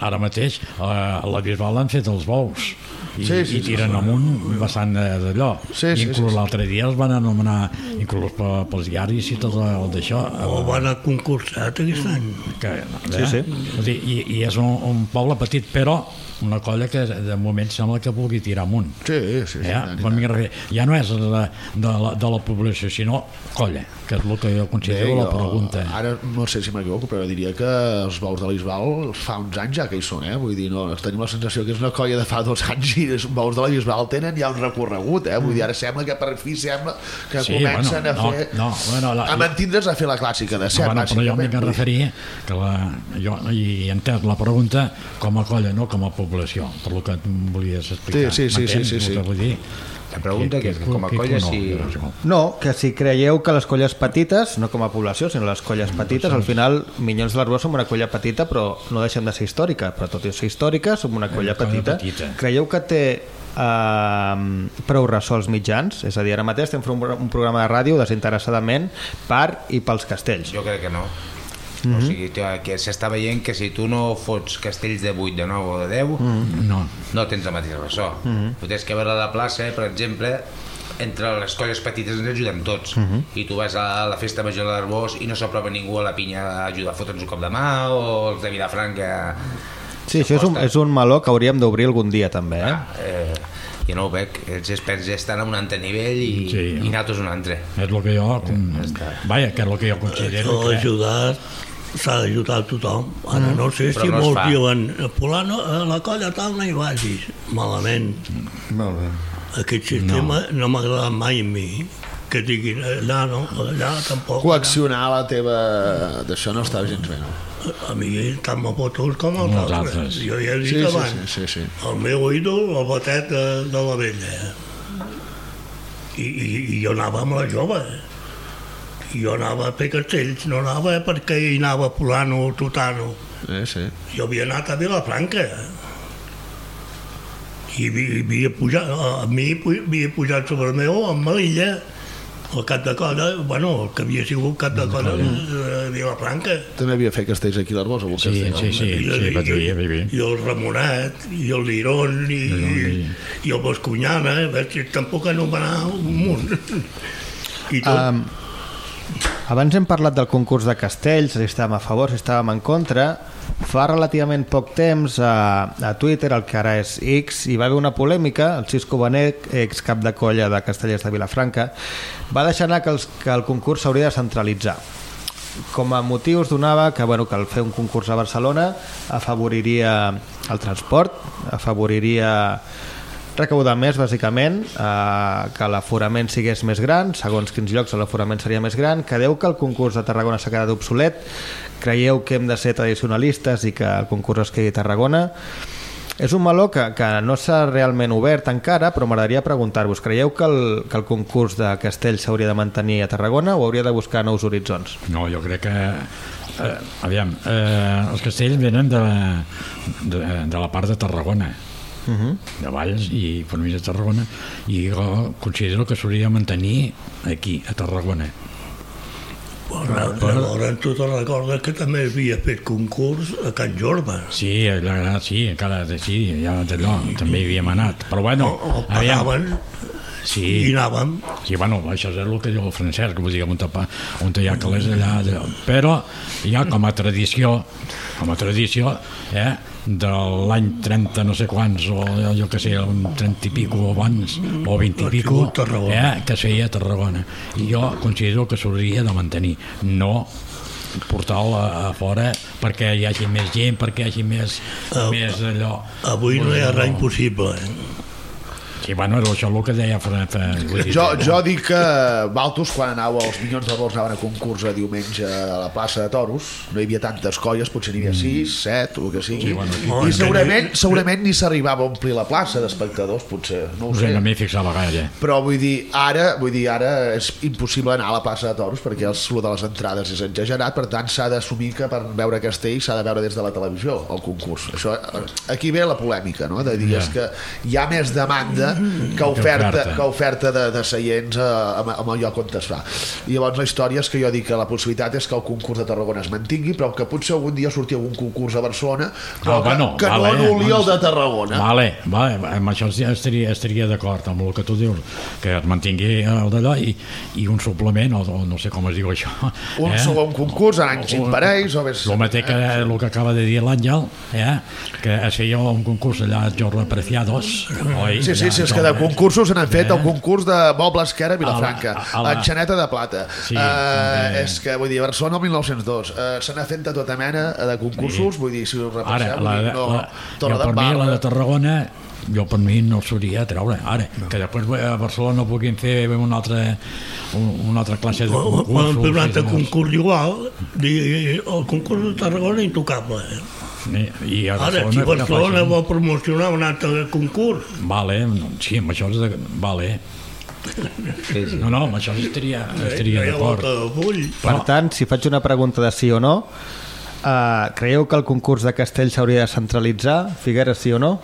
ara mateix eh, a la Bisbal han fet els bous i, Sí, sí, i tiren sí. amunt bastant d'allò. Sí, sí, inclús sí, sí. l'altre dia els van anomenar, inclús pe- pels diaris i tot el d'això. O van a concursat aquest any. Que, Sí, sí. Dir, i, I és un, un poble petit, però una colla que de moment sembla que vulgui tirar amunt. Sí, sí, sí. Ja, tant i quan tant. m'hi referia, ja no és de, de, la, de la població, sinó colla, que és el que jo considero Bé, la jo pregunta. Ara no sé si m'equivoco, però diria que els bous de la Bisbal fa uns anys ja que hi són, eh? Vull dir, no, tenim la sensació que és una colla de fa dos anys i els bous de la Bisbal tenen ja un recorregut, eh? Vull dir, ara sembla que per fi sembla que Sí, comencen bueno, a no, fer... no, bueno, la- a mantindre's a fer la clàssica de No, ser, bueno, però jo m'hi bàsicament. referia que la, jo he entès la pregunta com a colla, no com a població, per lo que volies explicar. Sí, sí, sí, sí, sí, sí. que vull dir? La pregunta que és que com a que- colla no, si... no, que si creieu que les colles petites, no com a població, sinó les colles petites, al final Minyons de l'Arbós som una colla petita, però no deixem de ser històrica, però tot i ser històrica som una colla petita. Creieu que té eh, prou ressò als mitjans? És a dir, ara mateix estem fent un, un programa de ràdio desinteressadament per i pels castells. Jo crec que no. O sigui, tio, que s'està veient que si tu no fots castells de 8, de 9 o de 10, no. no tens el mateix ressò. Mm -hmm. Tu tens que veure a la plaça, per exemple, entre les colles petites ens ajudem tots. I tu vas a la festa major de l'Arbós i no s'apropa ningú a la pinya a ajudar a fotre'ns un cop de mà o els de Vilafranca... Sí, això és un, és un meló que hauríem d'obrir algun dia també, eh? Eh, jo no ho veig, els experts ja estan en un altre nivell i, Sí. i nosaltres un altre. És el que jo... Vaja, que és el que jo considero. Això Que, ajudar s'ha d'ajudar a tothom. Ara no sé si no molts diuen Polano, a la colla tal no hi vagis. Malament. Molt bé. Aquest sistema no, m'ha agradat mai a mi. Que diguin allà no, allà tampoc. Coaccionar la teva... D'això no està gens bé, no? A mi tant me fotos com els altres. altres. Jo ja he dit Sí, sí, abans. sí, sí, sí. El meu ídol, el batet de, de la vella. I, i, I jo anava amb la jove. Jo anava a fer castells, no anava perquè hi anava fulano o tutano. Eh, sí. Jo havia anat a Vilafranca. I havia, havia pujat, a mi havia pujat sobre el meu amb Melilla, el cap de colla, bueno, el que havia sigut cap de colla de Vilafranca. També havia fet castells aquí a que Sí, es sí, sí, I- sí, i- vaig dir, vaig dir. I el Ramonet, i el Lirón, i, i, i el Bascunyana, eh? Tampoc anomenar un munt. I tot, Um, abans hem parlat del concurs de castells, si estàvem a favor, si estàvem en contra. Fa relativament poc temps a, a Twitter, el que ara és X, hi va haver una polèmica, el Cisco Benet, ex cap de colla de Castellers de Vilafranca, va deixar anar que, els, que el concurs s'hauria de centralitzar. Com a motius donava que, bueno, que el fer un concurs a Barcelona afavoriria el transport, afavoriria recaudar més, bàsicament, eh, que l'aforament sigués més gran, segons quins llocs l'aforament seria més gran. Credeu que el concurs de Tarragona s'ha quedat obsolet? Creieu que hem de ser tradicionalistes i que el concurs es quedi a Tarragona? És un meló que, que no s'ha realment obert encara, però m'agradaria preguntar-vos, creieu que el, que el concurs de Castells s'hauria de mantenir a Tarragona o hauria de buscar nous horitzons? No, jo crec que... Eh, aviam, eh, els castells venen de, de, de la part de Tarragona, Uh -huh. de Valls i per mi de Tarragona, i jo considero que s'hauria de mantenir aquí, a Tarragona. Llavors, llavors tu te'n recordes que també havia fet concurs a Can Jorba. Sí, allà, sí, encara, sí, ja d'allò, també hi havíem anat. Però bueno, O, o aviam, sí, i anàvem. Sí, bueno, això és el que diu el Francesc, vull dir, on, pa, on hi ha calés allà, allà. Però ja com a tradició, com a tradició, eh, de l'any 30 no sé quants, o jo que sé, un 30 i pico abans, o 20 i pico, eh, que es feia a Tarragona. I jo considero que s'hauria de mantenir, no portar-lo a, a fora perquè hi hagi més gent, perquè hi hagi més, Ah, més allò... Avui no hi ha res impossible. Eh? Sí, bueno, és això el que deia vull dir, Jo, jo dic que Valtos, quan anava, els Minyons de Rols anaven a concurs a diumenge a la plaça de Toros, no hi havia tantes colles, potser n'hi havia 6, 7, o que sigui, Sí, bueno. Oh, i segurament, segurament ni s'arribava a omplir la plaça d'espectadors, potser, no ho no sé, no m'hi fixava gaire. Però vull dir, ara vull dir ara és impossible anar a la plaça de Toros perquè el lo de les entrades és exagerat, per tant s'ha d'assumir que per veure castell s'ha de veure des de la televisió el concurs. Això, eh, aquí ve la polèmica, no? de dir Ja. és que hi ha més demanda que oferta, que oferta de, de seients a, a, a el lloc on es fa. I llavors la història és que jo dic que la possibilitat és que el concurs de Tarragona es mantingui, però que potser algun dia surti algun concurs a Barcelona, però Ah, que, bueno, que vale, no anul·li doncs- el de Tarragona. Vale, vale, amb això estaria, estaria d'acord amb el que tu dius, que es mantingui el d'allò i, i un suplement, o, o no sé com es diu això. Un eh? segon concurs, en anys imparells, o més... El mateix que el que acaba de dir l'Àngel, eh? que es feia un concurs allà a Jordi Preciados, oi? Sí, sí, sí, és que de concursos se n'han fet Eh? el concurs de Moble Esquerra a Vilafranca, A la- a la- de Plata. Sí, uh, també. és que, vull dir, Barcelona el 1902. Uh, se n'ha fet de tota mena de concursos, Sí. vull dir, si us Ara, repasseu, la, vull la, dir, no, la, Torre jo per mi d'Embarra. la de Tarragona jo per mi no s'hauria de treure ara, no. que després a Barcelona puguin fer una altra, un, una altra classe de Quan concursos hem fet un i altre demás. concurs igual, di- el concurs de Tarragona intocable. Eh? I, i a Ara, Barcelona, si que Barcelona facin- vol promocionar un altre concurs, Vale, no, sí, amb això és de... Vale. Sí, sí. No, no, amb això estaria, estaria ja d'acord. Per tant, si faig una pregunta de sí o no, uh, creieu que el concurs de Castells s'hauria de centralitzar? Figueres, sí o no?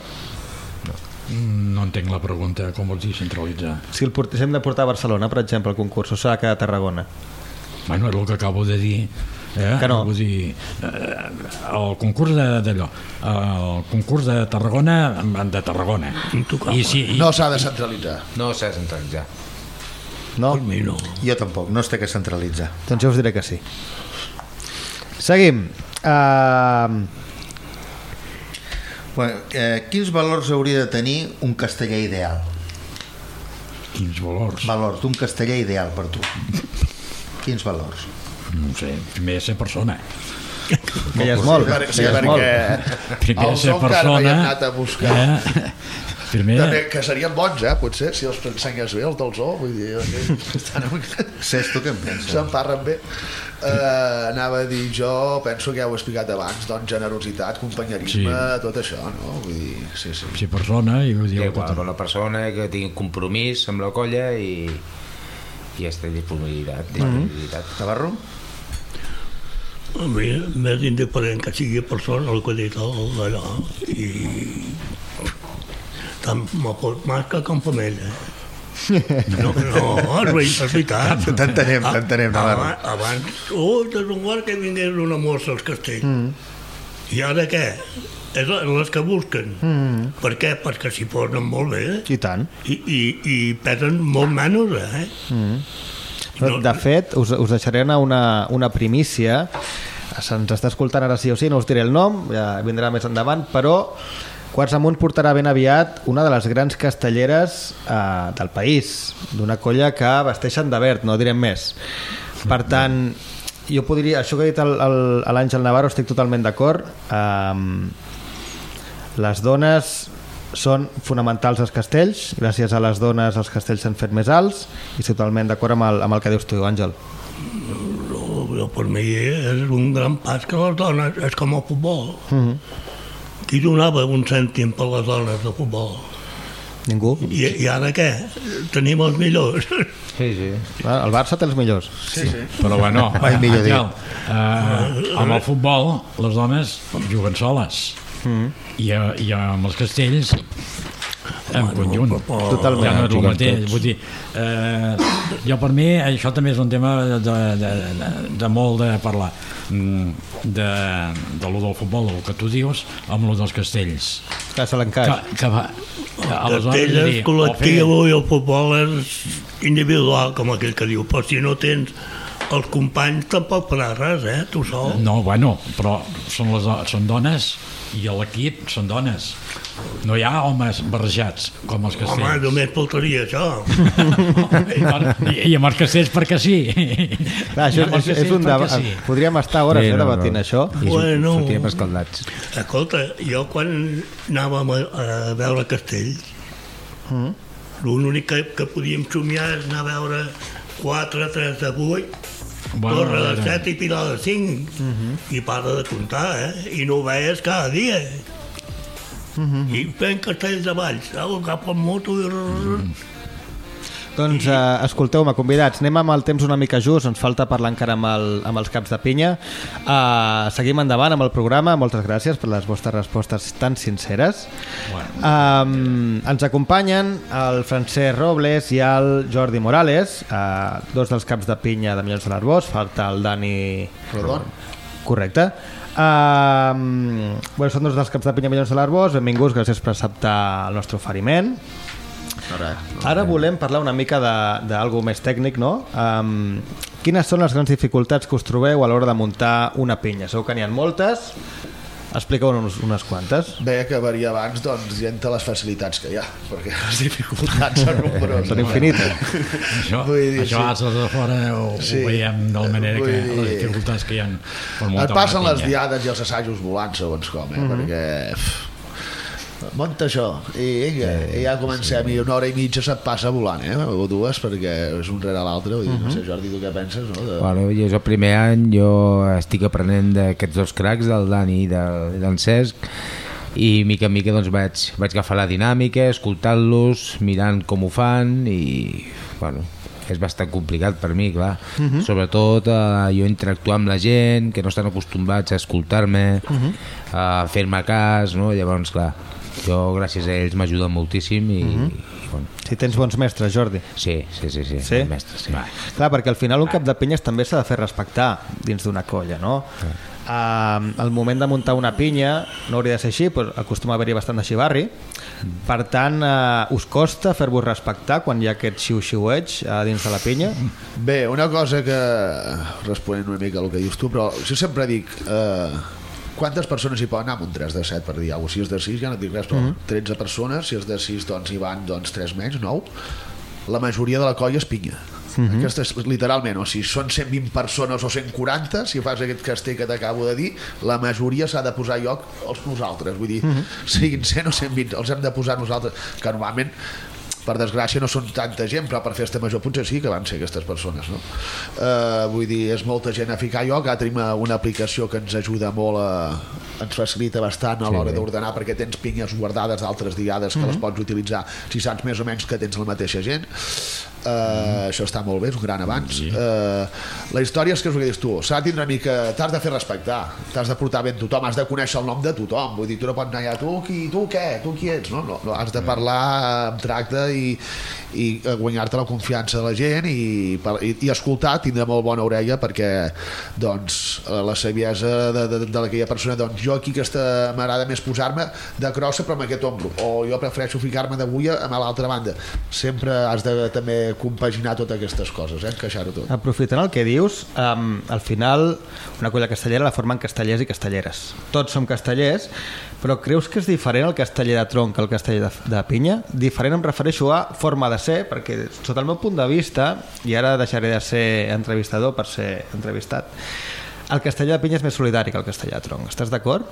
No entenc la pregunta, com vols dir centralitzar? Si el portéssim de portar a Barcelona, per exemple, el concurs, o s'ha de quedar a Tarragona? Bueno, és el que acabo de dir. Eh? Que no. Vull dir, eh, el concurs de- d'allò, el concurs de Tarragona, de Tarragona. I si, i, No s'ha de centralitzar. No s'ha de centralitzar. No? No. Jo tampoc, no es té que centralitzar. Doncs jo us diré que sí. Seguim. Uh, Bueno, eh, quins valors hauria de tenir un casteller ideal? quins valors? Valors d'un casteller ideal per tu. Quins valors? No sé, primer ser persona. que ja és molt. Sí, ja és molt. Primer el ser que persona... anat a buscar. Eh? Primer, També, que serien bons, eh, potser, si els ensenyes bé, els del zoo, vull dir, que estan mica... Saps tu què en penses? S'emparren bé. Uh, anava a dir, jo penso que ja ho he explicat abans, doncs generositat, companyerisme, Sí. tot això, no? Vull dir, sí, sí. ser persona i vull dir... Sí, que igual, una persona que tingui compromís amb la colla i, i aquesta disponibilitat, disponibilitat. Navarro? A mi m'és indiferent que sigui persona el que ha dit allò i tant pot masca com femella. No, no, és ver- és veritat. T'entenem, t'entenem, Navarro. Abans, abans oh, de un guard que vingués una mossa als castells. Mm. I ara què? És les que busquen. Mm. Per què? Perquè s'hi posen molt bé eh? I tant. i, i, i pesen molt menys, eh? No. De fet, us, us deixaré una, una, una primícia. Se'ns està escoltant ara sí o sí, no us diré el nom, ja vindrà més endavant, però Quarts Amunt portarà ben aviat una de les grans castelleres eh, del país, d'una colla que vesteixen de verd, no direm més. Per tant, jo podria, això que ha dit el- el- l'Àngel Navarro estic totalment d'acord. Um, les dones són fonamentals als castells, gràcies a les dones els castells s'han fet més alts i totalment d'acord amb, el, amb el que dius tu, Àngel. Jo, per mi és un gran pas que les dones, és com el futbol. Mm -hmm. Qui donava un cèntim per les dones de futbol? Ningú. I, i ara què? Tenim els millors. Sí, sí. El Barça té els millors. Sí, sí. Però bueno, Mai millor dit. eh, amb el futbol les dones juguen soles Mm. i, eh, i amb els castells en conjunt Totalment. ja no és el mateix tots. vull dir, eh, jo per mi això també és un tema de, de, de, de, molt de parlar Mm, de, de lo del futbol el que tu dius amb lo dels castells Que se l'encaix. que, que va Castell és o col·lectiu i el futbol és individual, com aquell que diu. Però si no tens els companys tampoc faràs res, eh? Tu sol. No, bueno, però són, les, són dones i a l'equip són dones. No hi ha homes barrejats, com els Home, castells. només faltaria això. I, I amb els castells perquè sí. Clar, això és, és un debat. sí. Podríem estar hores Sí, eh, no, debatint no. això. I Bueno. sortíem escaldats. Escolta, jo quan anàvem a, a veure castells, Mm. l'únic que, que podíem somiar és anar a veure 4, 3 de 8, Bueno, Torre de era- 7 i Pilar de 5. I para de comptar, eh? I no ho veies cada dia. I fent castells de valls, eh? cap amb moto i... Doncs eh, escolteu-me, convidats, anem amb el temps una mica just, ens falta parlar encara amb, el, amb els caps de pinya. Uh, seguim endavant amb el programa, moltes gràcies per les vostres respostes tan sinceres. Um, ens acompanyen el Francesc Robles i el Jordi Morales, uh, dos dels caps de pinya de Milions de l'Arbós, falta el Dani... Rodon. Correcte. Um, bueno, són dos dels caps de pinya Milions de l'Arbós, benvinguts, gràcies per acceptar el nostre oferiment. Ara, Ara volem parlar una mica de- d'algo més tècnic, no? Um, quines són les grans dificultats que us trobeu a l'hora de muntar una pinya? Segur que n'hi ha moltes, expliqueu-nos unes quantes. Bé, que varia abans, doncs, gent les facilitats que hi ha, perquè les dificultats són nombroses. Són infinites. Això, Vull dir, això sí. de fora ho, Sí. ho veiem de la manera Vull que dir- les dificultats que hi ha per Et passen les diades i els assajos volant, segons com, eh? perquè... Monta això, i vinga, i ja comencem, i una hora i mitja se't passa volant, eh? o dues, perquè és un rere l'altre, vull dir, no sé, Jordi, tu què penses, no? De... Bueno, jo és el primer any, jo estic aprenent d'aquests dos cracs, del Dani i del, del Cesc, i mica en mica doncs, vaig, vaig agafar la dinàmica, escoltant-los, mirant com ho fan, i bueno, és bastant complicat per mi, clar. Mhm. Sobretot eh, jo interactuar amb la gent, que no estan acostumats a escoltar-me, Mhm. a fer-me cas, no? Llavors, clar, jo gràcies a ells m'ajuden moltíssim i, Mhm. i bueno, Si tens bons mestres, Jordi. sí, sí, sí, sí, Sí? mestre, sí. Clar, perquè al final un cap de pinyes també s'ha de fer respectar dins d'una colla, no? Uh, el moment de muntar una pinya no hauria de ser així, però acostuma a haver-hi bastant de xivarri. Per tant, uh, us costa fer-vos respectar quan hi ha aquest xiu-xiueig uh, dins de la pinya? Bé, una cosa que, responent una mica al que dius tu, però jo sempre dic, eh, quantes persones hi poden anar amb un 3 de 7 per dir alguna cosa? Si és de 6 ja no et dic res, però Mhm. 13 persones, si és de 6 doncs hi van doncs, 3 menys, 9. La majoria de la colla és pinya. Mhm. Aquesta és literalment, o sigui, són 120 persones o 140, si fas aquest castell que t'acabo de dir, la majoria s'ha de posar a lloc els nosaltres, vull dir, Mhm. siguin 100 o 120, els hem de posar nosaltres, que normalment per desgràcia no són tanta gent però per festa major potser sí que van ser aquestes persones no? eh, vull dir, és molta gent a ficar jo, que tenim una aplicació que ens ajuda molt a, ens facilita bastant a l'hora Sí. d'ordenar perquè tens pinyes guardades d'altres diades que les Mhm. pots utilitzar si saps més o menys que tens la mateixa gent. Uh, això està molt bé, és un gran avanç. Uh, la història és que és el que dius tu s'ha de tindre una mica, t'has de fer respectar t'has de portar amb tothom, has de conèixer el nom de tothom vull dir, tu no pots anar allà, tu, qui, tu què, tu qui ets no, no, no has de parlar amb tracte i, i guanyar-te la confiança de la gent i, i, i escoltar, tindre molt bona orella perquè doncs eh, la saviesa de, de, de aquella persona doncs jo aquí aquesta m'agrada més posar-me de crossa però amb aquest ombro o jo prefereixo ficar-me d'agulla amb l'altra banda sempre has de també compaginar totes aquestes coses, eh? encaixar-ho tot Aprofitant el que dius, um, al final una colla castellera la formen castellers i castelleres. Tots som castellers, però creus que és diferent el casteller de tronc que el casteller de, de pinya? Diferent em refereixo a forma de ser, perquè sota el meu punt de vista, i ara deixaré de ser entrevistador per ser entrevistat, el casteller de pinya és més solidari que el casteller de tronc. Estàs d'acord?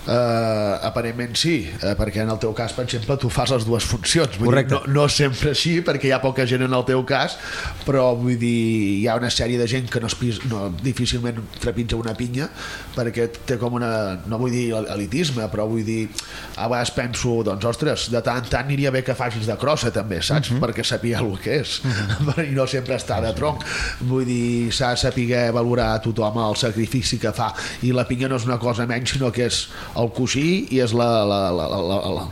Uh, aparentment sí, uh, perquè en el teu cas, per exemple, tu fas les dues funcions. Vull Correcte. Dir, no, no sempre així, perquè hi ha poca gent en el teu cas, però vull dir, hi ha una sèrie de gent que no, es pis, no difícilment trepitja una pinya, perquè té com una, no vull dir elitisme, però vull dir, a vegades penso, doncs, ostres, de tant en tant aniria bé que facis de crossa també, saps? Mhm. Perquè sapia el que és, i no sempre està de tronc. Vull dir, s'ha de saber valorar a tothom el sacrifici que fa, i la pinya no és una cosa menys, sinó que és el coixí i és la, la, la, la, la, la,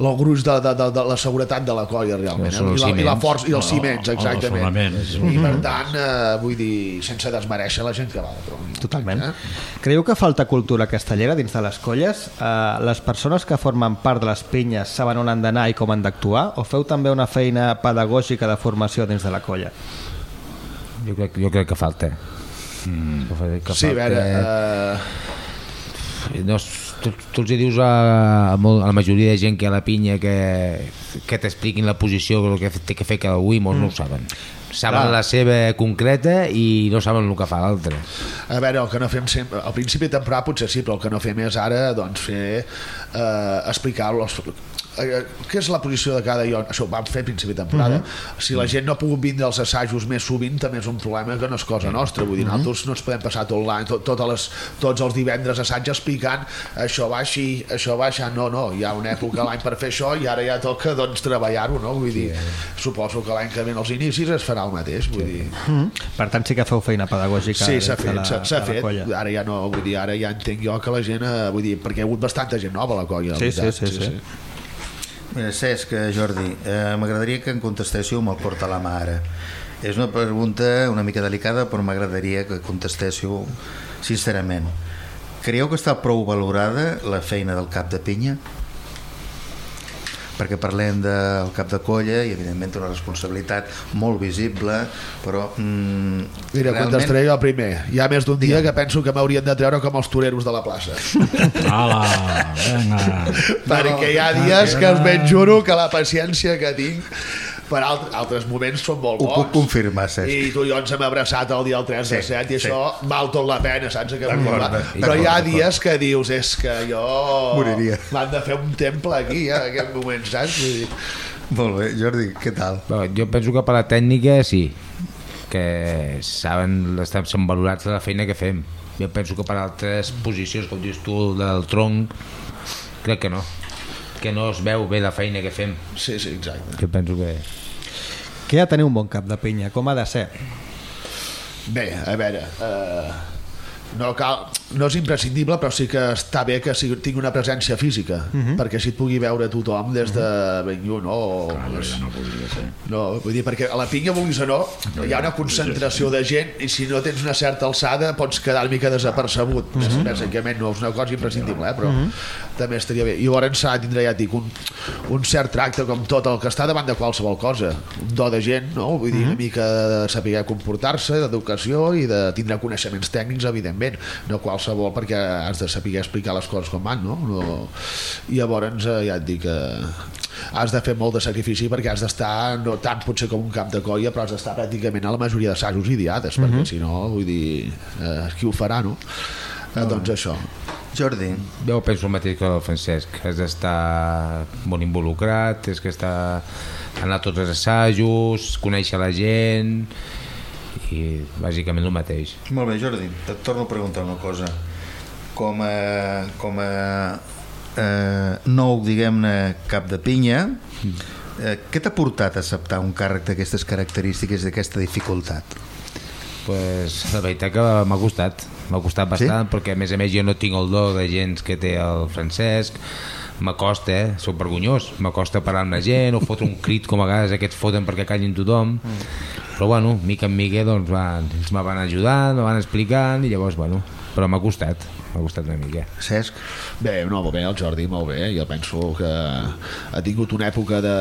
el gruix de, de, de, de la seguretat de la colla realment, eh? I, la, i la força i els ciments, exactament i per tant, eh, vull dir sense desmereixer la gent que va de tronc Totalment. Creieu que falta cultura castellera dins de les colles? Uh, les persones que formen part de les pinyes saben on han d'anar i com han d'actuar? O feu també una feina pedagògica de formació dins de la colla? Jo crec, jo crec que falta. Mm. Que sí, a veure eh, no, és- tu, tu els dius a, a, molt, a la majoria de gent que a la pinya que, que t'expliquin la posició el que té que fer cada un i molts mm. no ho saben saben Clar. la seva concreta i no saben el que fa l'altre a veure, el que no fem sempre, al principi de temporada potser sí, però el que no fem és ara doncs, fer, eh, explicar-lo als- eh, què és la posició de cada ion això ho vam fer a principi de temporada Mhm. si la gent no ha pogut vindre als assajos més sovint també és un problema que no és cosa nostra vull dir, Mhm. nosaltres no ens podem passar tot l'any tot, totes les, tots els divendres assaig explicant això va així, això va així no, no, hi ha una època l'any per fer això i ara ja toca doncs treballar-ho no? vull dir, suposo que l'any que ve als inicis es farà el mateix vull dir, Mm. Per tant, sí que feu feina pedagògica Sí, s'ha fet, s'ha fet. colla. Ara ja no, vull dir, ara ja entenc jo que la gent, eh, vull dir, perquè hi ha hagut bastanta gent nova a la colla. la Sí, sí, veritat, sí, sí. Mira, Cesc, eh, Jordi, eh, m'agradaria que em contestéssiu amb el porta la mà ara. És una pregunta una mica delicada, però m'agradaria que contestéssiu sincerament. Creieu que està prou valorada la feina del cap de pinya? Perquè parlem del cap de colla i evidentment té una responsabilitat molt visible però mm, Mira, realment... contestaré jo primer. Hi ha més d'un dia que penso que m'haurien de treure com els toreros de la plaça. Ala, venga. Perquè hi ha dies que us ben juro que la paciència que tinc per alt altres moments són molt ho bons. puc confirmar, Cesc. I tu i jo ens hem abraçat el dia del 3 de Sí, 7 i sí. això val tot la pena, saps? Que Però hi ha dies que dius és que jo... Moriria. M'han de fer un temple aquí, eh, en aquest moment, saps? Vull dir, Molt bé, Jordi, què tal? Bé, jo penso que per la tècnica sí que saben estan, són valorats de la feina que fem jo penso que per altres posicions com dius tu del tronc crec que no que no es veu bé la feina que fem sí, sí, exacte jo penso que Què ha de tenir un bon cap de pinya? Com ha de ser? Bé, a veure, eh, no, cal, no és imprescindible, però sí que està bé que sigui, tingui una presència física, Mhm. perquè així et pugui veure tothom des de ben lluny, no? O, ja no podria ser. no, vull dir, perquè a la pinya, vulguis o no, hi ha una concentració de gent i si no tens una certa alçada pots quedar una mica desapercebut. Mhm. -hmm. Bàsicament no és una cosa imprescindible, eh? però Mhm. també estaria bé. I llavors s'ha de tindre, ja dic, un, un cert tracte com tot el que està davant de qualsevol cosa. Un do de gent, no? Vull dir, Mhm. una mica de saber comportar-se, d'educació i de tindre coneixements tècnics, evidentment. No qualsevol, perquè has de saber explicar les coses com van, no? no... I llavors, eh, ja et dic que has de fer molt de sacrifici perquè has d'estar, no tant potser com un camp de colla, però has d'estar pràcticament a la majoria d'assajos i diades, perquè Mhm. si no, vull dir, eh, qui ho farà, no? Eh, doncs això. Jordi. Jo penso el mateix que el Francesc, has d'estar molt involucrat, tens que estar anar a tots els assajos, conèixer la gent i bàsicament el mateix. Molt bé, Jordi, et torno a preguntar una cosa. Com a, com a eh, nou, diguem-ne, cap de pinya, eh, què t'ha portat a acceptar un càrrec d'aquestes característiques, d'aquesta dificultat? pues, la veritat que m'ha costat m'ha costat bastant sí? perquè a més a més jo no tinc el do de gens que té el Francesc m'acosta, eh? soc vergonyós m'acosta parlar amb la gent o fotre un crit com a vegades aquests foten perquè callin tothom mm. però bueno, mica en mica doncs van, ells me van ajudant, me van explicant i llavors bueno, però m'ha costat m'ha costat una mica. Cesc? Bé, no, molt bé, el Jordi, molt bé. Jo penso que ha tingut una època de...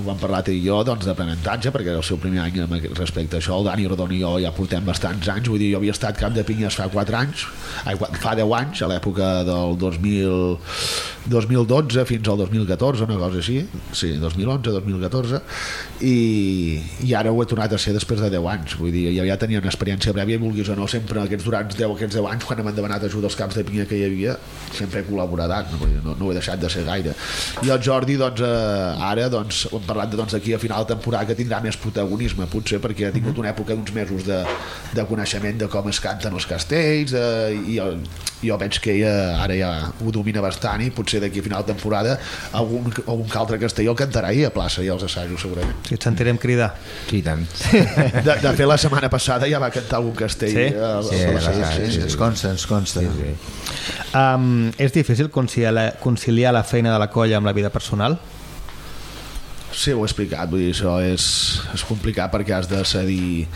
Ho vam parlar tu i jo, doncs, d'aprenentatge, perquè era el seu primer any respecte a això. El Dani Rodon i jo ja portem bastants anys, vull dir, jo havia estat cap de pinyes fa 4 anys, ai, fa 10 anys, a l'època del 2000, 2012 fins al 2014, una cosa així, sí, 2011, 2014, i, i ara ho he tornat a ser després de 10 anys, vull dir, ja, ja tenia una experiència prèvia, vulguis o no, sempre aquests durant 10, aquests 10 anys, quan hem demanat ajuda als camps de pinya que hi havia, sempre he col·laborat, no, no, no ho he deixat de ser gaire. I el Jordi, doncs, eh, ara, doncs, ho hem parlat de, doncs, aquí a final de temporada que tindrà més protagonisme, potser perquè ha tingut una època d'uns mesos de, de coneixement de com es canten els castells, eh, i jo, jo veig que ella ara ja ho domina bastant i potser d'aquí a final de temporada algun, algun que altre castell el cantarà i a plaça i als assajos segurament. Sí, et sentirem cridar. Sí, tant. De, de fet, la setmana passada ja va cantar algun castell. Sí? eh, a- Sí, a a l'assaig, l'assaig, Sí, ens consta, ens consta. Sí, sí. Um, és difícil conciliar, conciliar la feina de la colla amb la vida personal? Sí, ho he explicat, vull dir, això és, és complicat perquè has de cedir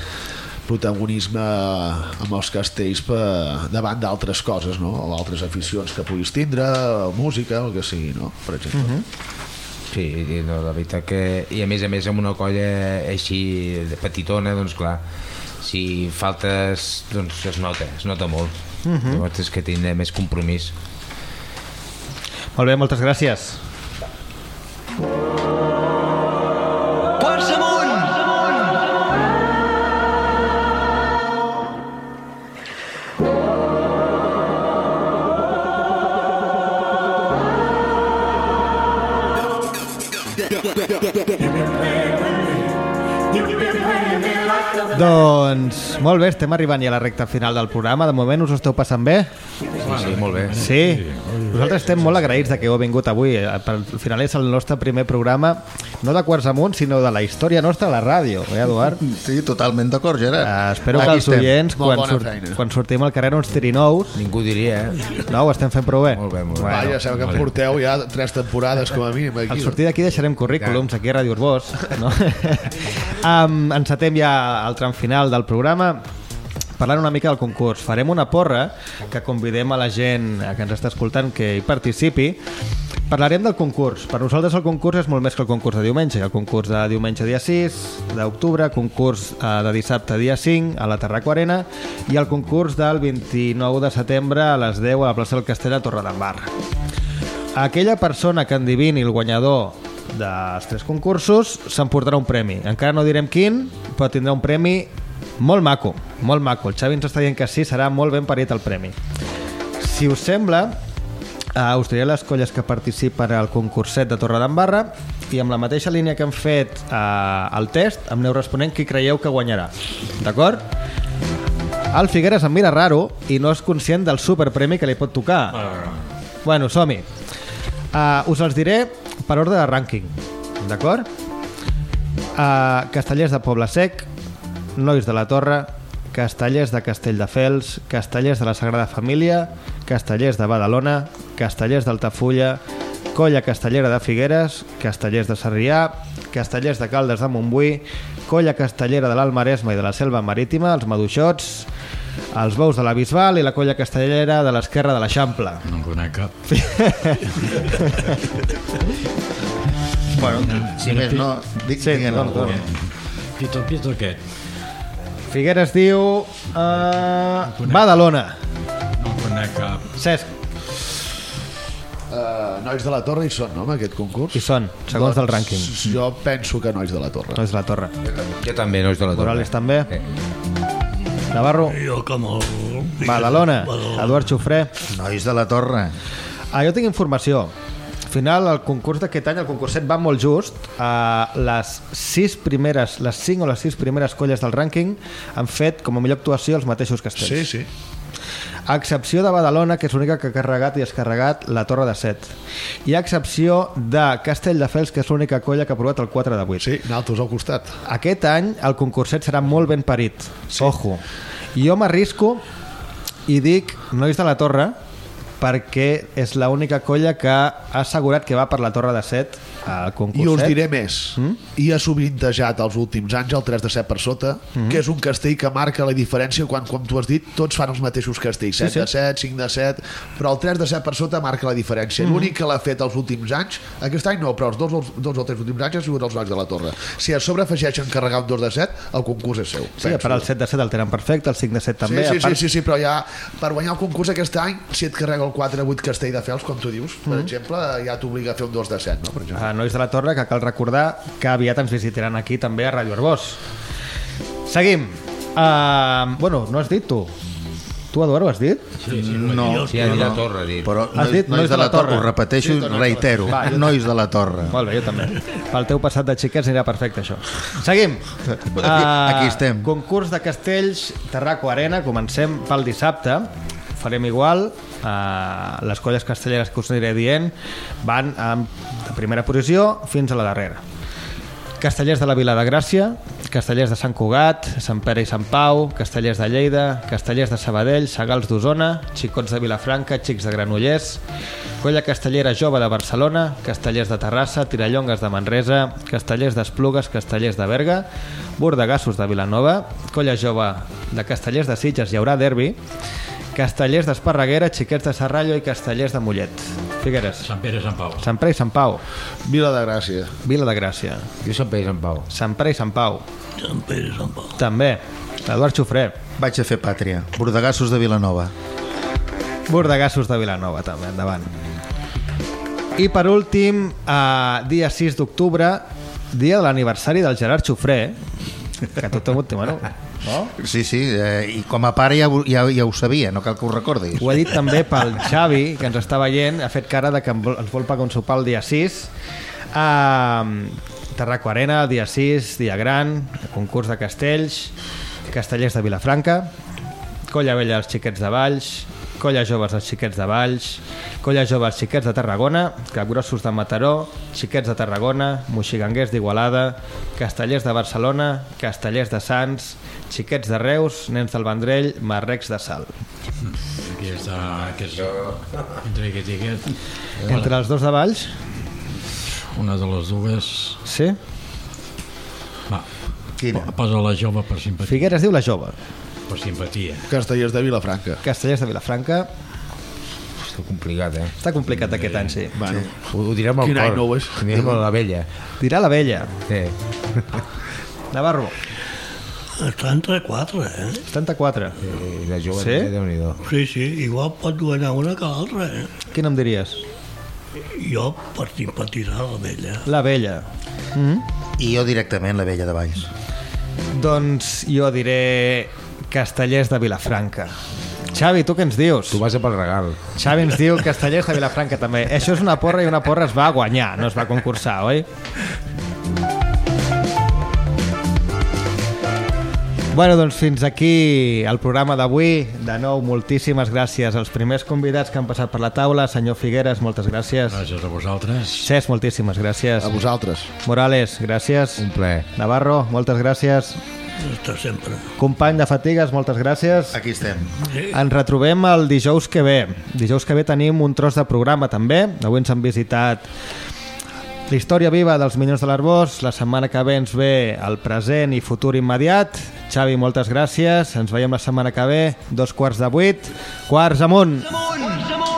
protagonisme amb els castells per, davant d'altres coses, no? o altres aficions que puguis tindre, música, el que sigui, no? per exemple. Uh -huh. Sí, i no, la veritat que... I a més a més amb una colla així de petitona, doncs clar, si faltes, doncs es nota, es nota molt. Uh -huh. Llavors és que tindré més compromís. Molt bé, moltes gràcies. Molt bé, estem arribant ja a la recta final del programa. De moment us ho esteu passant bé? Sí, sí, molt bé. Sí? Nosaltres estem molt agraïts de que heu vingut avui. Eh, Al final és el nostre primer programa, no de Quarts Amunt, sinó de la història nostra a la ràdio, eh, Eduard? Sí, totalment d'acord, Gerard. Uh, espero que Aquí els estem. oients, quan, surt, feina. quan sortim al carrer, no ens tirin ous. Ningú diria, eh? No, ho estem fent prou bé. Molt bé, molt bé. Bueno, Va, ja sabeu que em porteu ja tres temporades com a mínim aquí. Al sortir d'aquí deixarem currículums aquí a Ràdio Urbós. No? um, encetem ja el tram final del programa parlant una mica del concurs. Farem una porra que convidem a la gent que ens està escoltant que hi participi. Parlarem del concurs. Per nosaltres el concurs és molt més que el concurs de diumenge. El concurs de diumenge dia 6 d'octubre, concurs eh, de dissabte dia 5 a la Terra Quarena i el concurs del 29 de setembre a les 10 a la plaça del Castell a Torredembarra. Aquella persona que endivini el guanyador dels tres concursos s'emportarà un premi. Encara no direm quin, però tindrà un premi molt maco, molt maco. El Xavi ens està dient que sí, serà molt ben parit el premi. Si us sembla, uh, us diré les colles que participen al concurset de Torredembarra i amb la mateixa línia que hem fet uh, el test, em aneu responent qui creieu que guanyarà. D'acord? El Figueres em mira raro i no és conscient del superpremi que li pot tocar. Bueno, som-hi. Uh, us els diré per ordre de rànquing, d'acord? Uh, Castellers de Poble Sec, Nois de la Torre, Castellers de Castelldefels, Castellers de la Sagrada Família, Castellers de Badalona, Castellers d'Altafulla, Colla Castellera de Figueres, Castellers de Sarrià, Castellers de Caldes de Montbui, Colla Castellera de l'Almaresma i de la Selva Marítima, els Maduixots, els Bous de la Bisbal i la Colla Castellera de l'Esquerra de l'Eixample. No en conec cap. Bueno, si més no, dic, Sí, dona, algú. dona. Pito, pito, què? Figueres diu... Uh, Badalona. No en conec cap. Cesc, Uh, nois de la Torre hi són, no, en aquest concurs? qui són, segons del rànquing? Jo penso que Nois de la Torre. Nois de la Torre. Jo també, nois de la Torre. Morales també. Eh, Navarro, Jo com el... Badalona, Badalona. Eduard Xufré. Nois de la Torre. Ah, jo tinc informació. Al final, el concurs d'aquest any, el concurset va molt just. Uh, les sis primeres, les cinc o les sis primeres colles del rànquing han fet com a millor actuació els mateixos castells. Sí, sí. A excepció de Badalona, que és l'única que ha carregat i descarregat la Torre de Set. I a excepció de Castelldefels, que és l'única colla que ha provat el 4 de 8. Sí, naltros al costat. Aquest any el concurset serà molt ben parit. Sí. Ojo. Jo m'arrisco i dic Nois de la Torre perquè és l'única colla que ha assegurat que va per la Torre de Set al concurset. I us diré més. Mm? I ha sovintejat els últims anys el 3 de 7 per sota, mm. que és un castell que marca la diferència quan, com tu has dit, tots fan els mateixos castells. 7 Sí, sí. de 7, 5 de 7, però el 3 de 7 per sota marca la diferència. Mm. L'únic que l'ha fet els últims anys, aquest any no, però els dos, els dos o tres últims anys ha sigut els nois de la Torre. Si a sobre afegeixen carregar un 2 de 7, el concurs és seu. Sí, a part el 7 de 7 el tenen perfecte, el 5 de 7 també. sí, a sí, part... sí, sí, sí, però ja per guanyar el concurs aquest any, si et carrega el 4 de 8 castell de Fels, com tu dius, per exemple, ja t'obliga a fer un 2 de 7, no? Per exemple. a Nois de la Torre, que cal recordar que aviat ens visitaran aquí també a Ràdio Arbós. Seguim. Uh, bueno, no has dit tu. Tu, Eduard, ho has dit? Sí, sí, No, sí, ha dit la torre, ha dit. Però Has nois, dit nois de la Torre, ho repeteixo i reitero. Va, jo Nois de la Torre. Molt bé, jo també. Pel teu passat de xiquets anirà perfecte, això. Seguim. Aquí- Ah, aquí estem. Concurs de castells, Terraco Arena. Comencem pel dissabte. Farem igual. Uh, les colles castelleres que us aniré dient van en, de primera posició fins a la darrera. Castellers de la Vila de Gràcia, Castellers de Sant Cugat, Sant Pere i Sant Pau, Castellers de Lleida, Castellers de Sabadell, Sagals d'Osona, Xicots de Vilafranca, Xics de Granollers, Colla Castellera Jove de Barcelona, Castellers de Terrassa, Tirallongues de Manresa, Castellers d'Esplugues, Castellers de Berga, Bordegassos de Vilanova, Colla Jove de Castellers de Sitges, hi haurà derbi, Castellers d'Esparreguera, Xiquets de Serrallo i Castellers de Mollet. Figueres. Sant Pere i Sant Pau. Sant Pere i Sant Pau. Vila de Gràcia. Vila de Gràcia. Jo Sant Pere i Sant Pau. Sant Pere i Sant Pau. Sant Pere i Sant Pau. També. Eduard Xufré. Vaig a fer pàtria. Bordegassos de Vilanova. Bordegassos de Vilanova, també, endavant. I per últim, eh, dia 6 d'octubre, dia de l'aniversari del Gerard Xufré, que tothom ho té, bueno, no? Sí, sí, eh, i com a pare ja, ja, ja ho sabia, no cal que ho recordis. Ho he dit també pel Xavi, que ens està veient, ha fet cara de que ens vol pagar un sopar el dia 6. Uh, Terraco Arena, dia 6, dia gran, concurs de castells, castellers de Vilafranca, Colla Vella els xiquets de Valls, Colla Joves els xiquets de Valls, Colla Jove els xiquets de Tarragona, Capgrossos de Mataró, Xiquets de Tarragona, Moxiganguers d'Igualada, Castellers de Barcelona, Castellers de Sants, Xiquets de Reus, Nens del Vendrell, Marrecs de Sal. Aquí està... Que és, entre aquest i aquest. Entre els dos de Valls, Una de les dues... sí? Va, Quina? posa la jove per simpatia. Figueres diu la jove. Per simpatia. Castellers de Vilafranca. Castellers de Vilafranca. Està complicat, eh? Està complicat aquest any, sí. Bueno, Ho, ho direm al Quin cor. any no ho és? Ho direm a la vella. Dirà la vella. Sí. Navarro, Està entre quatre, eh? 74. I la jove Sí? sí? déu nhi Sí, sí, igual pot guanyar una que l'altra, eh? Quin em diries? Jo, per simpatitzar la vella. La vella. I jo directament la vella de Valls. Doncs jo diré Castellers de Vilafranca. Xavi, tu què ens dius? Tu vas a pel regal. Xavi ens diu Castellers de Vilafranca també. Això és una porra i una porra es va guanyar, no es va concursar, oi? Bueno, doncs fins aquí el programa d'avui. De nou, moltíssimes gràcies als primers convidats que han passat per la taula. Senyor Figueres, moltes gràcies. Gràcies a vosaltres. Cesc, moltíssimes gràcies. a vosaltres. Morales, gràcies. Un ple. Navarro, moltes gràcies. Està sempre. Company de Fatigues, moltes gràcies. Aquí estem. Ens retrobem el dijous que ve. Dijous que ve tenim un tros de programa també. Avui ens han visitat la història viva dels Minyons de l'Arbós. La setmana que ve ens ve el present i futur immediat. Xavi, moltes gràcies. Ens veiem la setmana que ve. Dos quarts de vuit. Quarts amunt. Amunt, amunt.